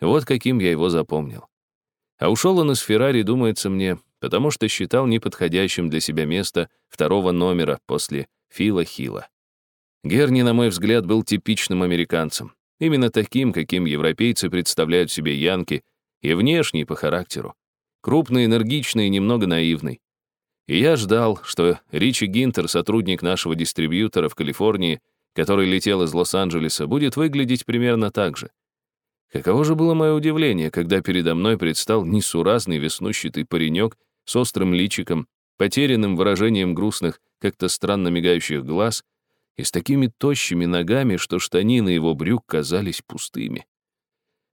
Вот каким я его запомнил. А ушел он из Феррари, думается мне, потому что считал неподходящим для себя место второго номера после Фила Хила. Герни, на мой взгляд, был типичным американцем. Именно таким, каким европейцы представляют себе янки, и внешний по характеру. Крупный, энергичный и немного наивный. И я ждал, что Ричи Гинтер, сотрудник нашего дистрибьютора в Калифорнии, который летел из Лос-Анджелеса, будет выглядеть примерно так же. Каково же было мое удивление, когда передо мной предстал несуразный веснущатый паренек с острым личиком, потерянным выражением грустных, как-то странно мигающих глаз и с такими тощими ногами, что штанины его брюк казались пустыми.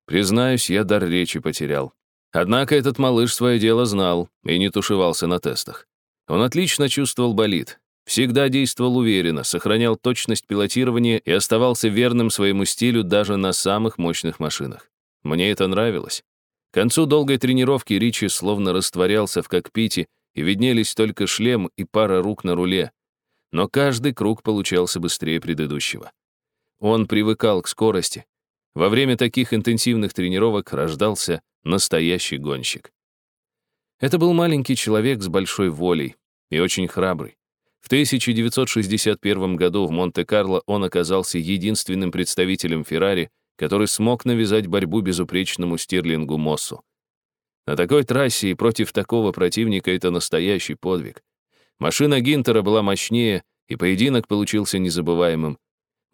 Признаюсь, я дар речи потерял. Однако этот малыш свое дело знал и не тушевался на тестах. Он отлично чувствовал болид, всегда действовал уверенно, сохранял точность пилотирования и оставался верным своему стилю даже на самых мощных машинах. Мне это нравилось. К концу долгой тренировки Ричи словно растворялся в кокпите, и виднелись только шлем и пара рук на руле. Но каждый круг получался быстрее предыдущего. Он привыкал к скорости. Во время таких интенсивных тренировок рождался настоящий гонщик. Это был маленький человек с большой волей и очень храбрый. В 1961 году в Монте-Карло он оказался единственным представителем Феррари, который смог навязать борьбу безупречному Стирлингу Моссу. На такой трассе и против такого противника это настоящий подвиг. Машина Гинтера была мощнее, и поединок получился незабываемым.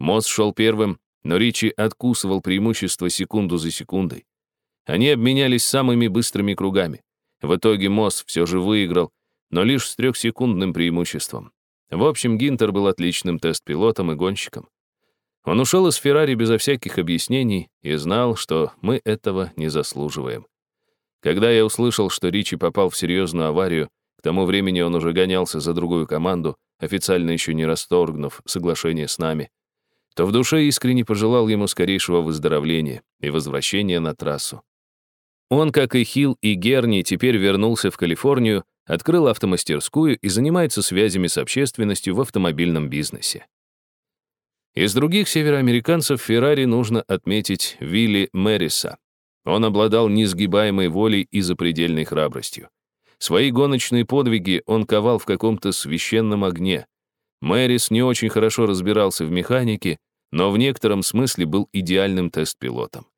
Мосс шел первым, но Ричи откусывал преимущество секунду за секундой. Они обменялись самыми быстрыми кругами. В итоге Мосс все же выиграл, но лишь с трехсекундным преимуществом. В общем, Гинтер был отличным тест-пилотом и гонщиком. Он ушел из Феррари безо всяких объяснений и знал, что мы этого не заслуживаем. Когда я услышал, что Ричи попал в серьезную аварию, к тому времени он уже гонялся за другую команду, официально еще не расторгнув соглашение с нами, то в душе искренне пожелал ему скорейшего выздоровления и возвращения на трассу. Он, как и Хилл и Герни, теперь вернулся в Калифорнию, открыл автомастерскую и занимается связями с общественностью в автомобильном бизнесе. Из других североамериканцев Феррари нужно отметить Вилли Мэриса. Он обладал несгибаемой волей и запредельной храбростью. Свои гоночные подвиги он ковал в каком-то священном огне. Мэрис не очень хорошо разбирался в механике, но в некотором смысле был идеальным тест-пилотом.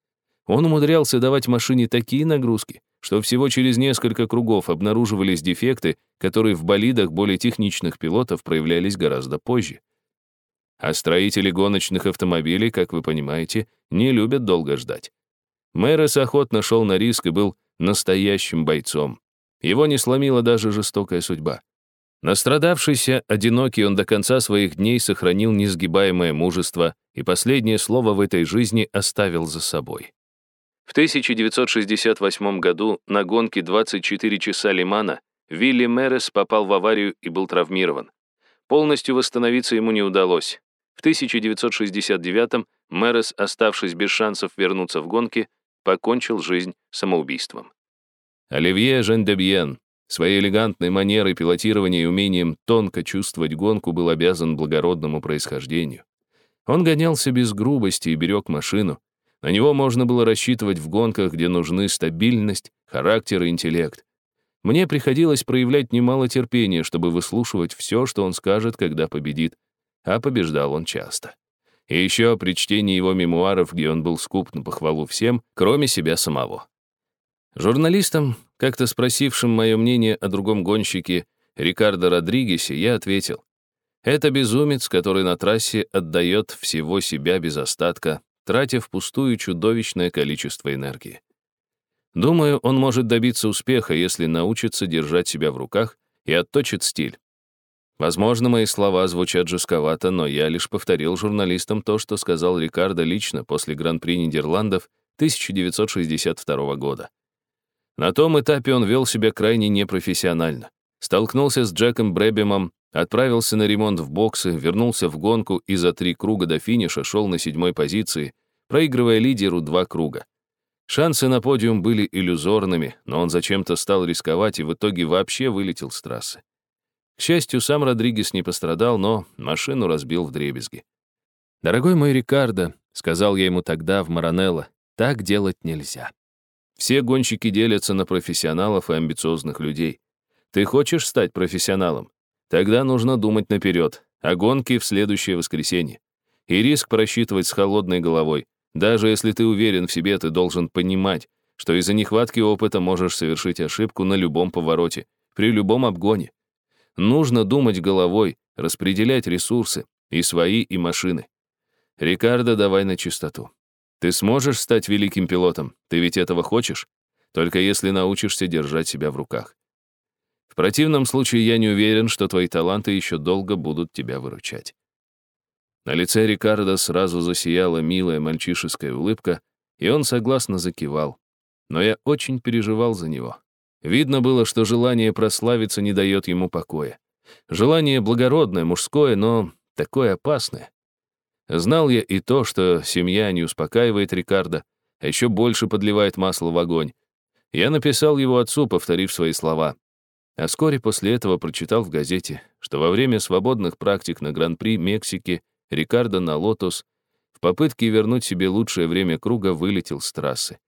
Он умудрялся давать машине такие нагрузки, что всего через несколько кругов обнаруживались дефекты, которые в болидах более техничных пилотов проявлялись гораздо позже. А строители гоночных автомобилей, как вы понимаете, не любят долго ждать. Мэрос охотно шел на риск и был настоящим бойцом. Его не сломила даже жестокая судьба. Настрадавшийся, одинокий, он до конца своих дней сохранил несгибаемое мужество и последнее слово в этой жизни оставил за собой. В 1968 году на гонке 24 часа Лимана Вилли Мерес попал в аварию и был травмирован. Полностью восстановиться ему не удалось. В 1969-м Мэрес, оставшись без шансов вернуться в гонки, покончил жизнь самоубийством. Оливье Жендебьен своей элегантной манерой пилотирования и умением тонко чувствовать гонку был обязан благородному происхождению. Он гонялся без грубости и берег машину. На него можно было рассчитывать в гонках, где нужны стабильность, характер и интеллект. Мне приходилось проявлять немало терпения, чтобы выслушивать все, что он скажет, когда победит, а побеждал он часто. И еще при чтении его мемуаров, где он был скуп на похвалу всем, кроме себя самого. Журналистам, как-то спросившим мое мнение о другом гонщике Рикардо Родригесе, я ответил, «Это безумец, который на трассе отдает всего себя без остатка, тратя впустую чудовищное количество энергии. Думаю, он может добиться успеха, если научится держать себя в руках и отточит стиль. Возможно, мои слова звучат жестковато, но я лишь повторил журналистам то, что сказал Рикардо лично после Гран-при Нидерландов 1962 года. На том этапе он вел себя крайне непрофессионально. Столкнулся с Джеком Брэбемом, отправился на ремонт в боксы, вернулся в гонку и за три круга до финиша шел на седьмой позиции, проигрывая лидеру два круга. Шансы на подиум были иллюзорными, но он зачем-то стал рисковать и в итоге вообще вылетел с трассы. К счастью, сам Родригес не пострадал, но машину разбил в дребезги. «Дорогой мой Рикардо», — сказал я ему тогда в Маранелло, — «так делать нельзя. Все гонщики делятся на профессионалов и амбициозных людей. Ты хочешь стать профессионалом? Тогда нужно думать наперед, о гонке в следующее воскресенье. И риск просчитывать с холодной головой. Даже если ты уверен в себе, ты должен понимать, что из-за нехватки опыта можешь совершить ошибку на любом повороте, при любом обгоне. Нужно думать головой, распределять ресурсы, и свои, и машины. Рикардо, давай на чистоту. Ты сможешь стать великим пилотом, ты ведь этого хочешь? Только если научишься держать себя в руках. В противном случае я не уверен, что твои таланты еще долго будут тебя выручать. На лице Рикардо сразу засияла милая мальчишеская улыбка, и он согласно закивал. Но я очень переживал за него. Видно было, что желание прославиться не дает ему покоя. Желание благородное, мужское, но такое опасное. Знал я и то, что семья не успокаивает Рикардо, а еще больше подливает масло в огонь. Я написал его отцу, повторив свои слова. А вскоре после этого прочитал в газете, что во время свободных практик на Гран-при Мексики Рикардо на «Лотос» в попытке вернуть себе лучшее время круга вылетел с трассы.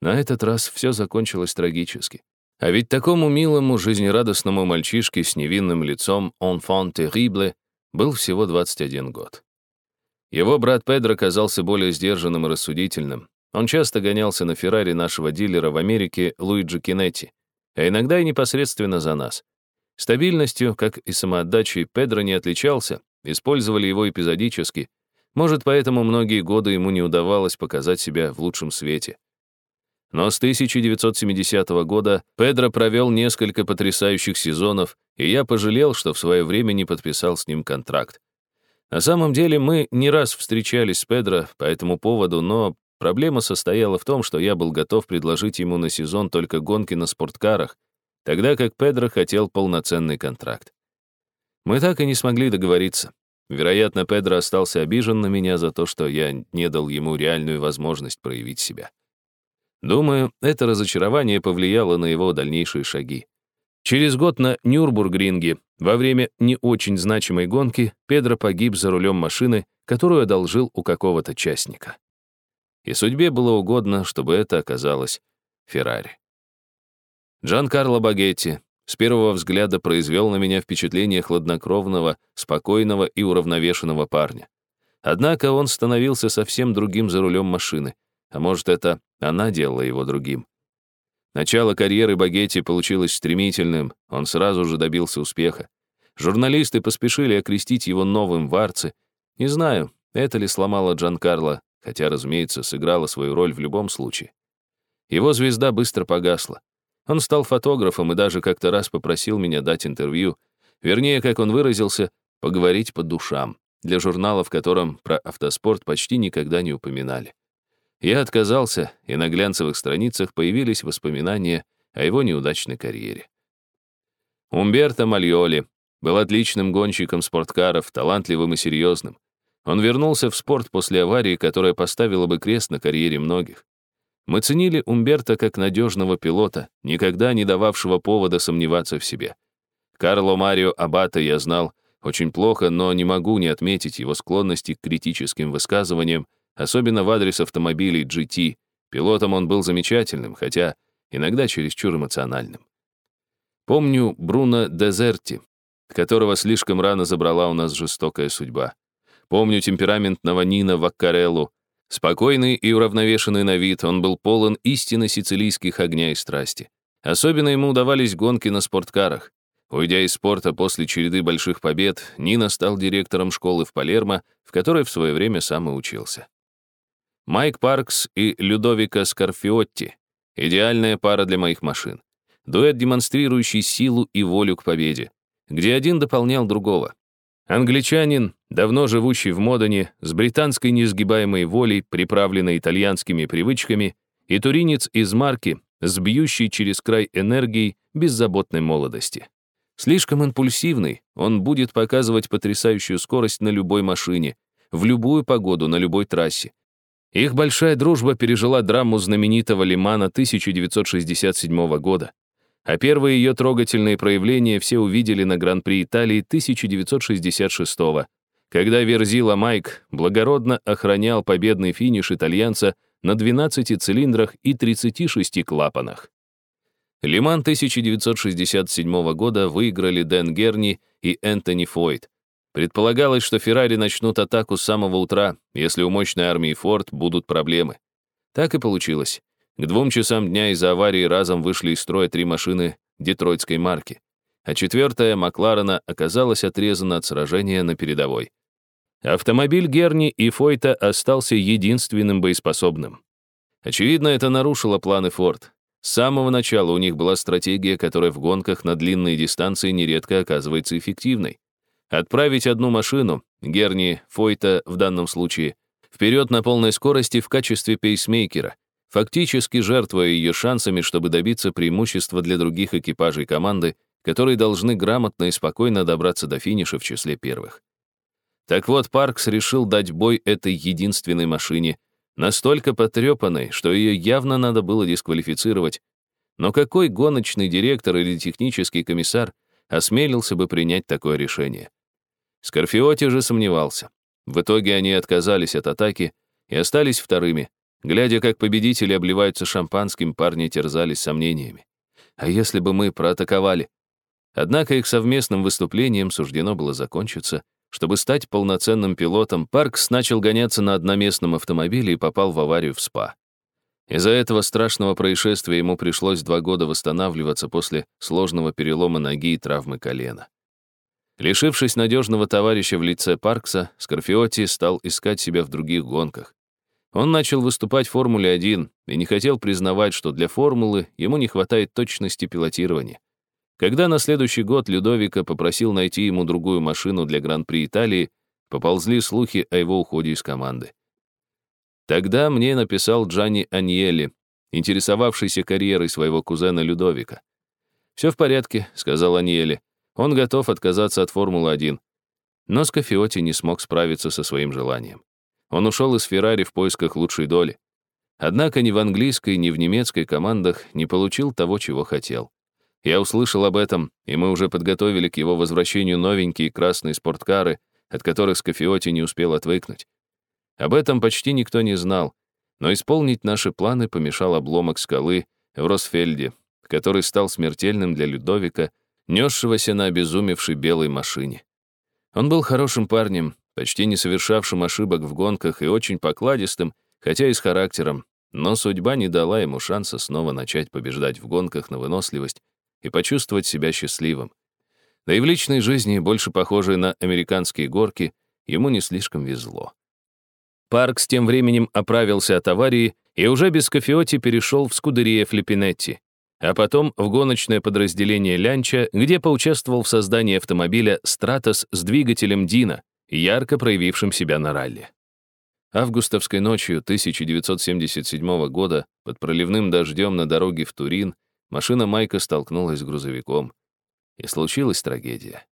На этот раз все закончилось трагически. А ведь такому милому, жизнерадостному мальчишке с невинным лицом «enfant terrible» был всего 21 год. Его брат Педро казался более сдержанным и рассудительным. Он часто гонялся на Феррари нашего дилера в Америке Луиджи Кинетти, а иногда и непосредственно за нас. Стабильностью, как и самоотдачей, Педро не отличался, использовали его эпизодически. Может, поэтому многие годы ему не удавалось показать себя в лучшем свете. Но с 1970 года Педро провел несколько потрясающих сезонов, и я пожалел, что в свое время не подписал с ним контракт. На самом деле мы не раз встречались с Педро по этому поводу, но проблема состояла в том, что я был готов предложить ему на сезон только гонки на спорткарах, тогда как Педро хотел полноценный контракт. Мы так и не смогли договориться. Вероятно, Педро остался обижен на меня за то, что я не дал ему реальную возможность проявить себя. Думаю, это разочарование повлияло на его дальнейшие шаги. Через год на Нюрбургринге, во время не очень значимой гонки, Педро погиб за рулем машины, которую одолжил у какого-то частника. И судьбе было угодно, чтобы это оказалось Феррари. Джан Карло Багетти, с первого взгляда произвел на меня впечатление хладнокровного, спокойного и уравновешенного парня. Однако он становился совсем другим за рулем машины, а может, это она делала его другим. Начало карьеры Багетти получилось стремительным, он сразу же добился успеха. Журналисты поспешили окрестить его новым Варце. Не знаю, это ли сломало Джан Карло, хотя, разумеется, сыграло свою роль в любом случае. Его звезда быстро погасла. Он стал фотографом и даже как-то раз попросил меня дать интервью, вернее, как он выразился, поговорить по душам, для журнала, в котором про автоспорт почти никогда не упоминали. Я отказался, и на глянцевых страницах появились воспоминания о его неудачной карьере. Умберто Мальоли был отличным гонщиком спорткаров, талантливым и серьезным. Он вернулся в спорт после аварии, которая поставила бы крест на карьере многих. Мы ценили Умберто как надежного пилота, никогда не дававшего повода сомневаться в себе. Карло Марио Абата я знал очень плохо, но не могу не отметить его склонности к критическим высказываниям, особенно в адрес автомобилей GT. Пилотом он был замечательным, хотя иногда чересчур эмоциональным. Помню Бруно Дезерти, которого слишком рано забрала у нас жестокая судьба. Помню темпераментного Нина Ваккареллу, Спокойный и уравновешенный на вид, он был полон истинно сицилийских огня и страсти. Особенно ему удавались гонки на спорткарах. Уйдя из спорта после череды больших побед, Нина стал директором школы в Палермо, в которой в свое время сам и учился. Майк Паркс и Людовика Скарфиотти — идеальная пара для моих машин. Дуэт, демонстрирующий силу и волю к победе, где один дополнял другого. Англичанин, давно живущий в Модене, с британской несгибаемой волей, приправленной итальянскими привычками, и туринец из марки, с бьющей через край энергией беззаботной молодости. Слишком импульсивный, он будет показывать потрясающую скорость на любой машине, в любую погоду, на любой трассе. Их большая дружба пережила драму знаменитого Лимана 1967 года а первые ее трогательные проявления все увидели на Гран-при Италии 1966 когда Верзила Майк благородно охранял победный финиш итальянца на 12 цилиндрах и 36 клапанах. Лиман 1967 года выиграли Дэн Герни и Энтони Фойт. Предполагалось, что Феррари начнут атаку с самого утра, если у мощной армии Форд будут проблемы. Так и получилось. К двум часам дня из-за аварии разом вышли из строя три машины детройтской марки, а четвертая, Макларена, оказалась отрезана от сражения на передовой. Автомобиль Герни и Фойта остался единственным боеспособным. Очевидно, это нарушило планы Форд. С самого начала у них была стратегия, которая в гонках на длинные дистанции нередко оказывается эффективной. Отправить одну машину, Герни, Фойта в данном случае, вперед на полной скорости в качестве пейсмейкера, фактически жертвуя ее шансами, чтобы добиться преимущества для других экипажей команды, которые должны грамотно и спокойно добраться до финиша в числе первых. Так вот, Паркс решил дать бой этой единственной машине, настолько потрепанной, что ее явно надо было дисквалифицировать. Но какой гоночный директор или технический комиссар осмелился бы принять такое решение? Скорфиоти же сомневался. В итоге они отказались от атаки и остались вторыми. Глядя, как победители обливаются шампанским, парни терзались сомнениями. А если бы мы проатаковали? Однако их совместным выступлением суждено было закончиться. Чтобы стать полноценным пилотом, Паркс начал гоняться на одноместном автомобиле и попал в аварию в СПА. Из-за этого страшного происшествия ему пришлось два года восстанавливаться после сложного перелома ноги и травмы колена. Лишившись надежного товарища в лице Паркса, Скорфиоти стал искать себя в других гонках. Он начал выступать в Формуле-1 и не хотел признавать, что для формулы ему не хватает точности пилотирования. Когда на следующий год Людовика попросил найти ему другую машину для Гран-при Италии, поползли слухи о его уходе из команды. Тогда мне написал Джанни Аньелли, интересовавшийся карьерой своего кузена Людовика. «Все в порядке», — сказал Аньелли. «Он готов отказаться от Формулы-1». Но Скафиоти не смог справиться со своим желанием. Он ушел из Феррари в поисках лучшей доли. Однако ни в английской, ни в немецкой командах не получил того, чего хотел. Я услышал об этом, и мы уже подготовили к его возвращению новенькие красные спорткары, от которых Скафиоти не успел отвыкнуть. Об этом почти никто не знал, но исполнить наши планы помешал обломок скалы в Росфельде, который стал смертельным для Людовика, несшегося на обезумевшей белой машине. Он был хорошим парнем, почти не совершавшим ошибок в гонках и очень покладистым, хотя и с характером, но судьба не дала ему шанса снова начать побеждать в гонках на выносливость и почувствовать себя счастливым. Да и в личной жизни, больше похожей на американские горки, ему не слишком везло. Паркс тем временем оправился от аварии и уже без кофеоти перешел в скудерия Флиппинетти, а потом в гоночное подразделение Лянча, где поучаствовал в создании автомобиля «Стратос» с двигателем Дина, ярко проявившим себя на ралли. Августовской ночью 1977 года под проливным дождем на дороге в Турин Машина Майка столкнулась с грузовиком, и случилась трагедия.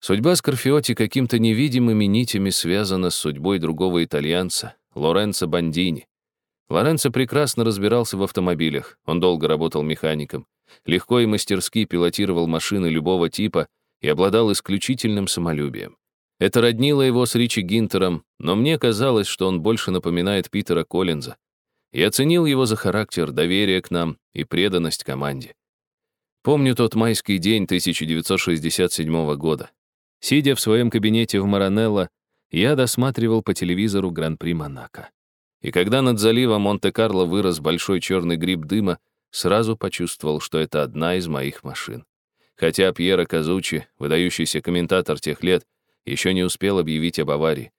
Судьба Скорфиоти каким-то невидимыми нитями связана с судьбой другого итальянца, Лоренцо Бандини. Лоренцо прекрасно разбирался в автомобилях, он долго работал механиком, легко и мастерски пилотировал машины любого типа и обладал исключительным самолюбием. Это роднило его с Ричи Гинтером, но мне казалось, что он больше напоминает Питера Коллинза. Я ценил его за характер, доверие к нам и преданность команде. Помню тот майский день 1967 года. Сидя в своем кабинете в Маранелло, я досматривал по телевизору Гран-при Монако. И когда над заливом Монте-Карло вырос большой черный гриб дыма, сразу почувствовал, что это одна из моих машин. Хотя Пьеро Казучи, выдающийся комментатор тех лет, еще не успел объявить об аварии.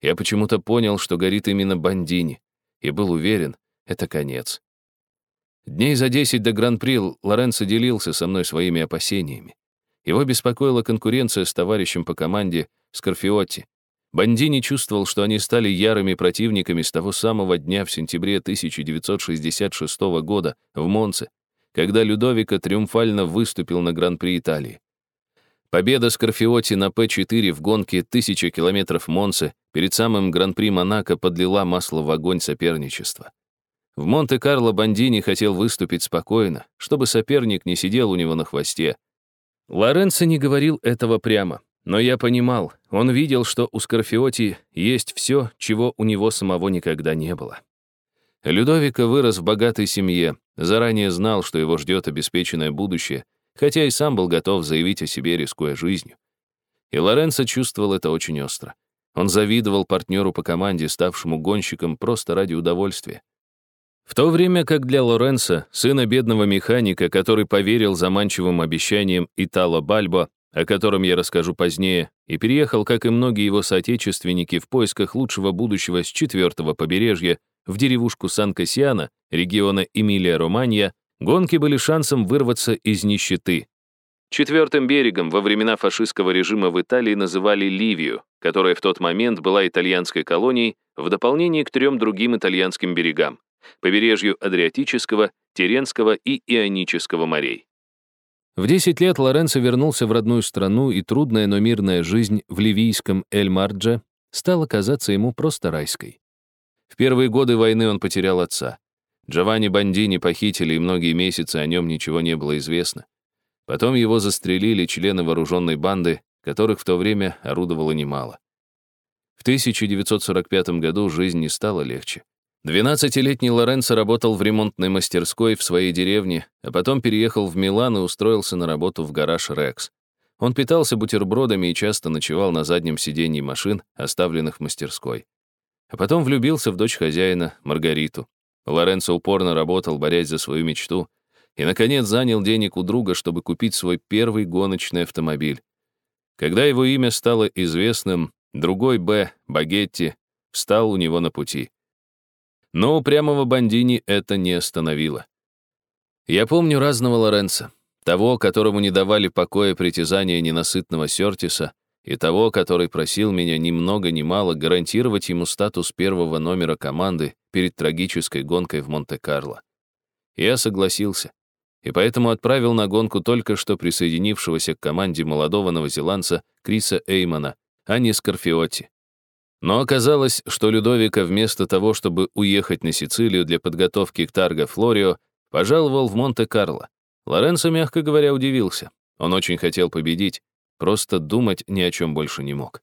Я почему-то понял, что горит именно Бандини, и был уверен, это конец. Дней за десять до Гран-при Лоренцо делился со мной своими опасениями. Его беспокоила конкуренция с товарищем по команде Скорфиотти. Бандини чувствовал, что они стали ярыми противниками с того самого дня в сентябре 1966 года в Монце, когда Людовико триумфально выступил на Гран-при Италии. Победа Скорфиотти на П-4 в гонке 1000 километров Монце перед самым Гран-при Монако подлила масло в огонь соперничества. В Монте-Карло Бандини хотел выступить спокойно, чтобы соперник не сидел у него на хвосте. Лоренцо не говорил этого прямо, но я понимал, он видел, что у Скорфиоти есть все, чего у него самого никогда не было. Людовико вырос в богатой семье, заранее знал, что его ждет обеспеченное будущее, хотя и сам был готов заявить о себе, рискуя жизнью. И Лоренцо чувствовал это очень остро. Он завидовал партнеру по команде, ставшему гонщиком просто ради удовольствия. В то время как для Лоренса, сына бедного механика, который поверил заманчивым обещаниям Итало Бальбо, о котором я расскажу позднее, и переехал, как и многие его соотечественники, в поисках лучшего будущего с четвертого побережья в деревушку Сан-Кассиано, региона Эмилия-Романья, гонки были шансом вырваться из нищеты. Четвертым берегом во времена фашистского режима в Италии называли Ливию, которая в тот момент была итальянской колонией, в дополнение к трем другим итальянским берегам — побережью Адриатического, Теренского и Ионического морей. В 10 лет Лоренцо вернулся в родную страну, и трудная, но мирная жизнь в ливийском Эль-Мардже стала казаться ему просто райской. В первые годы войны он потерял отца. Джованни Бандини похитили, и многие месяцы о нем ничего не было известно. Потом его застрелили члены вооруженной банды, которых в то время орудовало немало. В 1945 году жизнь не стала легче. 12-летний Лоренцо работал в ремонтной мастерской в своей деревне, а потом переехал в Милан и устроился на работу в гараж «Рекс». Он питался бутербродами и часто ночевал на заднем сиденье машин, оставленных в мастерской. А потом влюбился в дочь хозяина, Маргариту. Лоренцо упорно работал, борясь за свою мечту, и, наконец, занял денег у друга, чтобы купить свой первый гоночный автомобиль. Когда его имя стало известным, другой Б, Багетти, встал у него на пути. Но упрямого Бандини это не остановило. Я помню разного Лоренца, того, которому не давали покоя притязания ненасытного Сёртиса, и того, который просил меня ни много ни мало гарантировать ему статус первого номера команды перед трагической гонкой в Монте-Карло. Я согласился и поэтому отправил на гонку только что присоединившегося к команде молодого новозеландца Криса Эймона, а не Скорфиотти. Но оказалось, что Людовика вместо того, чтобы уехать на Сицилию для подготовки к Тарго Флорио, пожаловал в Монте-Карло. Лоренцо, мягко говоря, удивился. Он очень хотел победить, просто думать ни о чем больше не мог.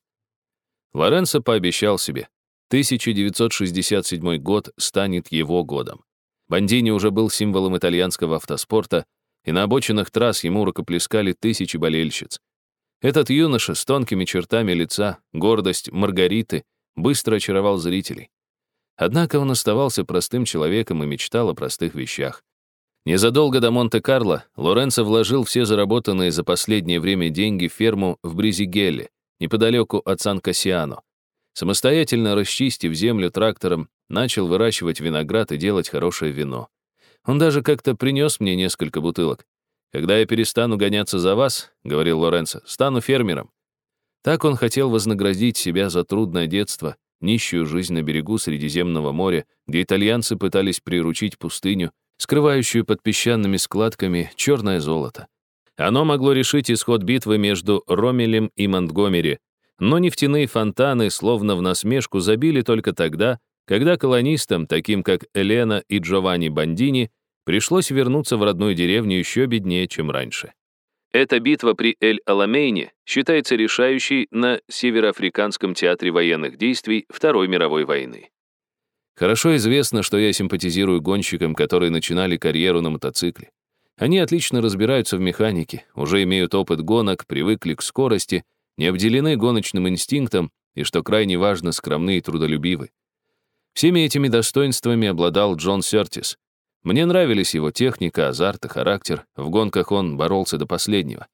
Лоренцо пообещал себе, 1967 год станет его годом. Бандини уже был символом итальянского автоспорта, и на обочинах трасс ему рукоплескали тысячи болельщиц. Этот юноша с тонкими чертами лица, гордость Маргариты, быстро очаровал зрителей. Однако он оставался простым человеком и мечтал о простых вещах. Незадолго до Монте-Карло Лоренцо вложил все заработанные за последнее время деньги в ферму в Бризигелле, неподалеку от Сан-Кассиано. Самостоятельно расчистив землю трактором, начал выращивать виноград и делать хорошее вино. Он даже как-то принес мне несколько бутылок. «Когда я перестану гоняться за вас, — говорил Лоренцо, — стану фермером». Так он хотел вознаградить себя за трудное детство, нищую жизнь на берегу Средиземного моря, где итальянцы пытались приручить пустыню, скрывающую под песчаными складками черное золото. Оно могло решить исход битвы между Ромелем и Монтгомери, но нефтяные фонтаны, словно в насмешку, забили только тогда, когда колонистам, таким как Елена и Джованни Бандини, пришлось вернуться в родную деревню еще беднее, чем раньше. Эта битва при Эль-Аламейне считается решающей на Североафриканском театре военных действий Второй мировой войны. Хорошо известно, что я симпатизирую гонщикам, которые начинали карьеру на мотоцикле. Они отлично разбираются в механике, уже имеют опыт гонок, привыкли к скорости — не обделены гоночным инстинктом и, что крайне важно, скромны и трудолюбивы. Всеми этими достоинствами обладал Джон Сертис. Мне нравились его техника, азарт и характер, в гонках он боролся до последнего.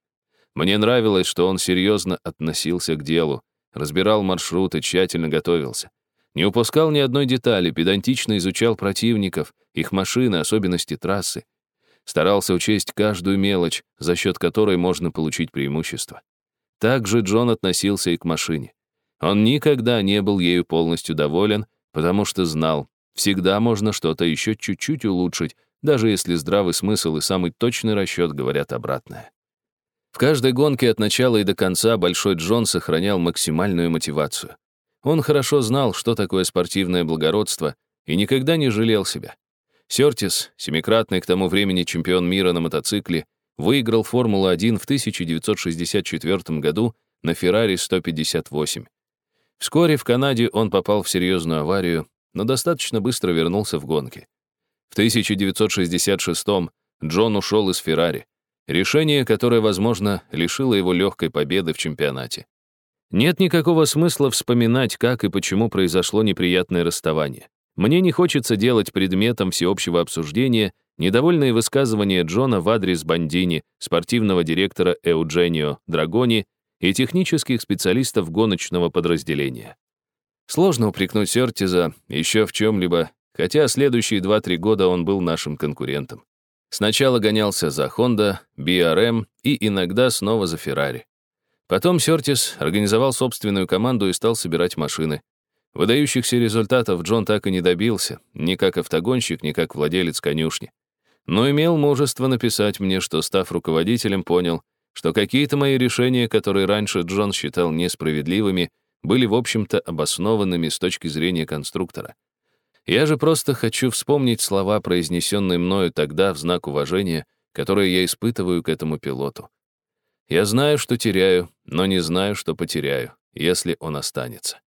Мне нравилось, что он серьезно относился к делу, разбирал маршруты, тщательно готовился. Не упускал ни одной детали, педантично изучал противников, их машины, особенности трассы. Старался учесть каждую мелочь, за счет которой можно получить преимущество. Так же Джон относился и к машине. Он никогда не был ею полностью доволен, потому что знал, всегда можно что-то еще чуть-чуть улучшить, даже если здравый смысл и самый точный расчет говорят обратное. В каждой гонке от начала и до конца Большой Джон сохранял максимальную мотивацию. Он хорошо знал, что такое спортивное благородство, и никогда не жалел себя. Сёртис, семикратный к тому времени чемпион мира на мотоцикле, выиграл Формулу-1 в 1964 году на Феррари 158. Вскоре в Канаде он попал в серьезную аварию, но достаточно быстро вернулся в гонки. В 1966 Джон ушел из Феррари, решение, которое, возможно, лишило его легкой победы в чемпионате. Нет никакого смысла вспоминать, как и почему произошло неприятное расставание. Мне не хочется делать предметом всеобщего обсуждения Недовольные высказывания Джона в адрес Бандини, спортивного директора Эудженио Драгони и технических специалистов гоночного подразделения. Сложно упрекнуть Сертиза еще в чем-либо, хотя следующие 2-3 года он был нашим конкурентом. Сначала гонялся за Honda, BRM и иногда снова за Ferrari. Потом Сёртис организовал собственную команду и стал собирать машины. Выдающихся результатов Джон так и не добился, ни как автогонщик, ни как владелец конюшни. Но имел мужество написать мне, что, став руководителем, понял, что какие-то мои решения, которые раньше Джон считал несправедливыми, были, в общем-то, обоснованными с точки зрения конструктора. Я же просто хочу вспомнить слова, произнесенные мною тогда в знак уважения, которые я испытываю к этому пилоту. Я знаю, что теряю, но не знаю, что потеряю, если он останется.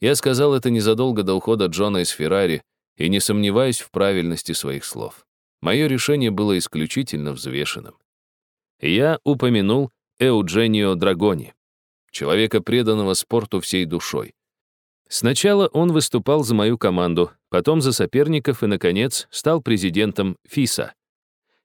Я сказал это незадолго до ухода Джона из Феррари и не сомневаюсь в правильности своих слов. Мое решение было исключительно взвешенным. Я упомянул Эудженио Драгони, человека, преданного спорту всей душой. Сначала он выступал за мою команду, потом за соперников и, наконец, стал президентом ФИСА.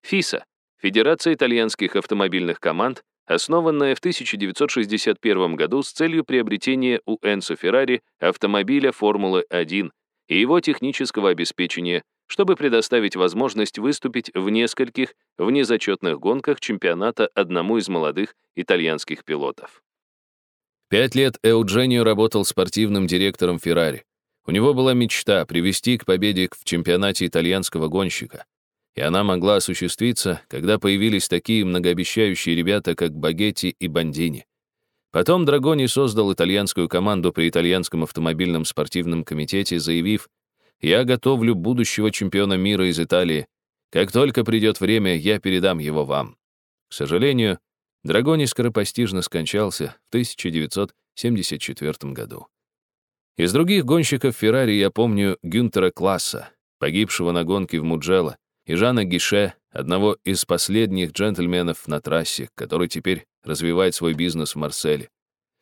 ФИСА — Федерация итальянских автомобильных команд, основанная в 1961 году с целью приобретения у Энсо Феррари автомобиля Формулы-1 и его технического обеспечения, чтобы предоставить возможность выступить в нескольких внезачетных гонках чемпионата одному из молодых итальянских пилотов. Пять лет Эудженио работал спортивным директором Феррари. У него была мечта привести к победе в чемпионате итальянского гонщика и она могла осуществиться, когда появились такие многообещающие ребята, как Багетти и Бандини. Потом Драгони создал итальянскую команду при итальянском автомобильном спортивном комитете, заявив, «Я готовлю будущего чемпиона мира из Италии. Как только придет время, я передам его вам». К сожалению, Драгони скоропостижно скончался в 1974 году. Из других гонщиков Феррари я помню Гюнтера Класса, погибшего на гонке в Муджело, и Жана Гише, одного из последних джентльменов на трассе, который теперь развивает свой бизнес в Марселе.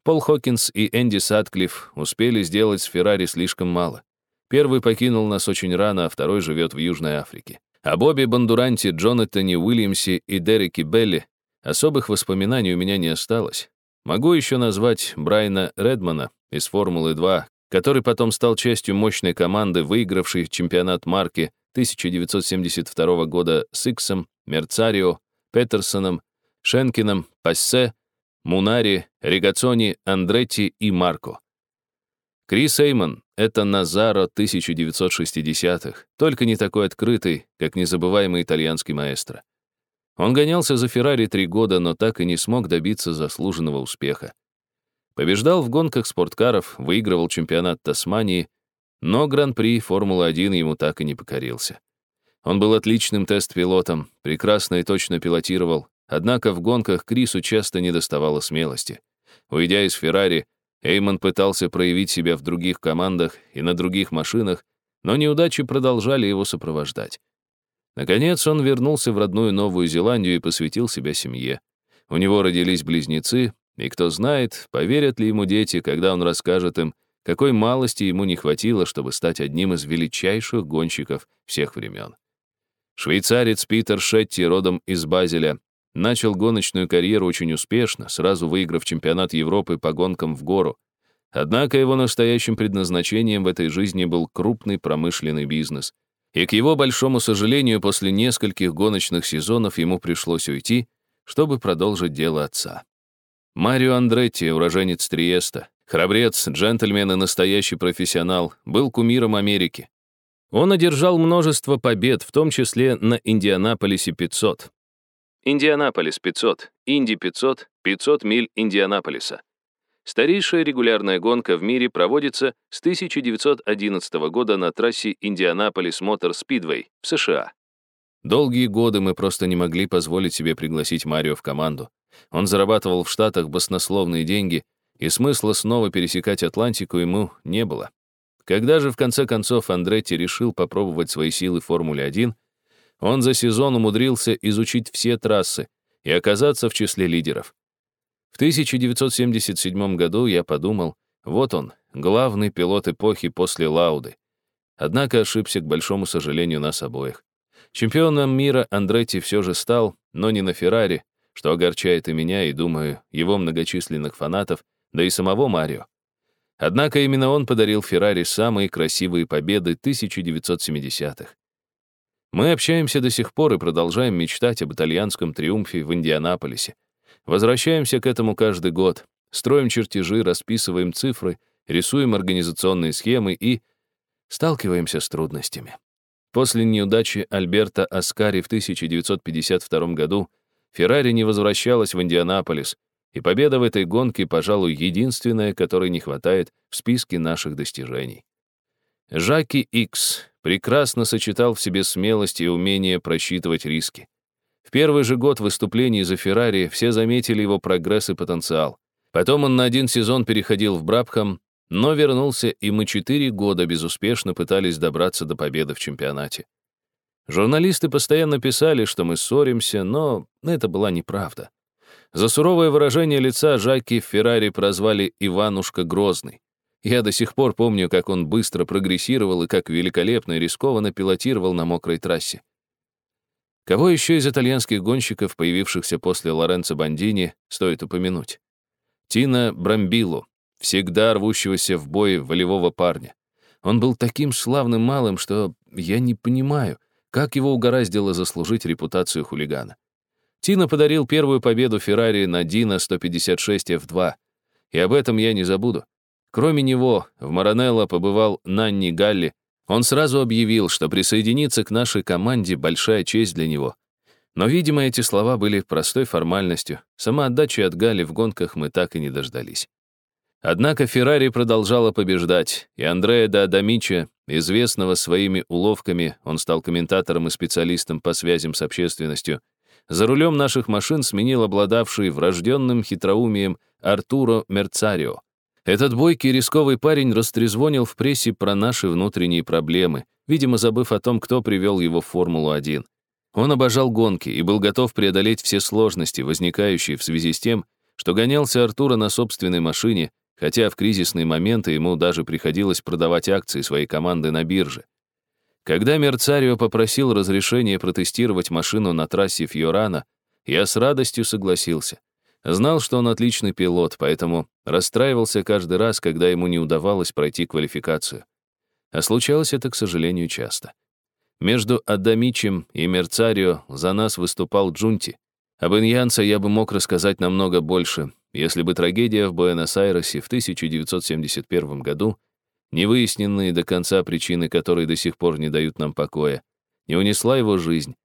Пол Хокинс и Энди Садклифф успели сделать с Феррари слишком мало. Первый покинул нас очень рано, а второй живет в Южной Африке. О Бобби Бандуранте, Джонатане Уильямсе и Дереке Белли особых воспоминаний у меня не осталось. Могу еще назвать Брайана Редмана из «Формулы-2», который потом стал частью мощной команды, выигравшей чемпионат марки 1972 года с Иксом, Мерцарио, Петерсоном, Шенкином, Пассе, Мунари, Ригацони, Андретти и Марко. Крис Эймон — это Назаро 1960-х, только не такой открытый, как незабываемый итальянский маэстро. Он гонялся за Феррари три года, но так и не смог добиться заслуженного успеха. Побеждал в гонках спорткаров, выигрывал чемпионат Тасмании — но Гран-при Формулы-1 ему так и не покорился. Он был отличным тест-пилотом, прекрасно и точно пилотировал, однако в гонках Крису часто не доставало смелости. Уйдя из Феррари, Эймон пытался проявить себя в других командах и на других машинах, но неудачи продолжали его сопровождать. Наконец он вернулся в родную Новую Зеландию и посвятил себя семье. У него родились близнецы, и кто знает, поверят ли ему дети, когда он расскажет им, какой малости ему не хватило, чтобы стать одним из величайших гонщиков всех времен. Швейцарец Питер Шетти, родом из Базеля, начал гоночную карьеру очень успешно, сразу выиграв чемпионат Европы по гонкам в гору. Однако его настоящим предназначением в этой жизни был крупный промышленный бизнес. И к его большому сожалению, после нескольких гоночных сезонов ему пришлось уйти, чтобы продолжить дело отца. Марио Андретти, уроженец Триеста, Храбрец, джентльмен и настоящий профессионал, был кумиром Америки. Он одержал множество побед, в том числе на Индианаполисе 500. Индианаполис 500, Инди 500, 500 миль Индианаполиса. Старейшая регулярная гонка в мире проводится с 1911 года на трассе Индианаполис Мотор Спидвей в США. Долгие годы мы просто не могли позволить себе пригласить Марио в команду. Он зарабатывал в Штатах баснословные деньги, и смысла снова пересекать Атлантику ему не было. Когда же в конце концов Андретти решил попробовать свои силы в Формуле-1, он за сезон умудрился изучить все трассы и оказаться в числе лидеров. В 1977 году я подумал, вот он, главный пилот эпохи после Лауды. Однако ошибся, к большому сожалению, нас обоих. Чемпионом мира Андретти все же стал, но не на Феррари, что огорчает и меня, и, думаю, его многочисленных фанатов, да и самого Марио. Однако именно он подарил Феррари самые красивые победы 1970-х. Мы общаемся до сих пор и продолжаем мечтать об итальянском триумфе в Индианаполисе. Возвращаемся к этому каждый год, строим чертежи, расписываем цифры, рисуем организационные схемы и сталкиваемся с трудностями. После неудачи Альберта Аскари в 1952 году Феррари не возвращалась в Индианаполис, и победа в этой гонке, пожалуй, единственная, которой не хватает в списке наших достижений. Жаки Икс прекрасно сочетал в себе смелость и умение просчитывать риски. В первый же год выступлений за Феррари все заметили его прогресс и потенциал. Потом он на один сезон переходил в Брабхам, но вернулся, и мы четыре года безуспешно пытались добраться до победы в чемпионате. Журналисты постоянно писали, что мы ссоримся, но это была неправда. За суровое выражение лица Жаки в Феррари прозвали «Иванушка Грозный». Я до сих пор помню, как он быстро прогрессировал и как великолепно и рискованно пилотировал на мокрой трассе. Кого еще из итальянских гонщиков, появившихся после Лоренцо Бандини, стоит упомянуть? Тина Брамбилу, всегда рвущегося в бой волевого парня. Он был таким славным малым, что я не понимаю, как его угораздило заслужить репутацию хулигана. Тина подарил первую победу Феррари на Дина 156 F2, и об этом я не забуду. Кроме него, в Маранелло побывал Нанни Галли. Он сразу объявил, что присоединиться к нашей команде — большая честь для него. Но, видимо, эти слова были простой формальностью. Сама отдачи от Галли в гонках мы так и не дождались. Однако Феррари продолжала побеждать, и Андреа да Адамича, известного своими уловками, он стал комментатором и специалистом по связям с общественностью, за рулем наших машин сменил обладавший врожденным хитроумием Артуро Мерцарио. Этот бойкий рисковый парень растрезвонил в прессе про наши внутренние проблемы, видимо, забыв о том, кто привел его в Формулу-1. Он обожал гонки и был готов преодолеть все сложности, возникающие в связи с тем, что гонялся Артура на собственной машине, хотя в кризисные моменты ему даже приходилось продавать акции своей команды на бирже. Когда Мерцарио попросил разрешения протестировать машину на трассе Фьорана, я с радостью согласился. Знал, что он отличный пилот, поэтому расстраивался каждый раз, когда ему не удавалось пройти квалификацию. А случалось это, к сожалению, часто. Между Адамичем и Мерцарио за нас выступал Джунти. Об Иньянце я бы мог рассказать намного больше, если бы трагедия в Буэнос-Айресе в 1971 году, невыясненные до конца причины которой до сих пор не дают нам покоя, не унесла его жизнь.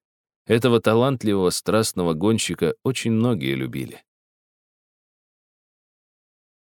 Этого талантливого, страстного гонщика очень многие любили.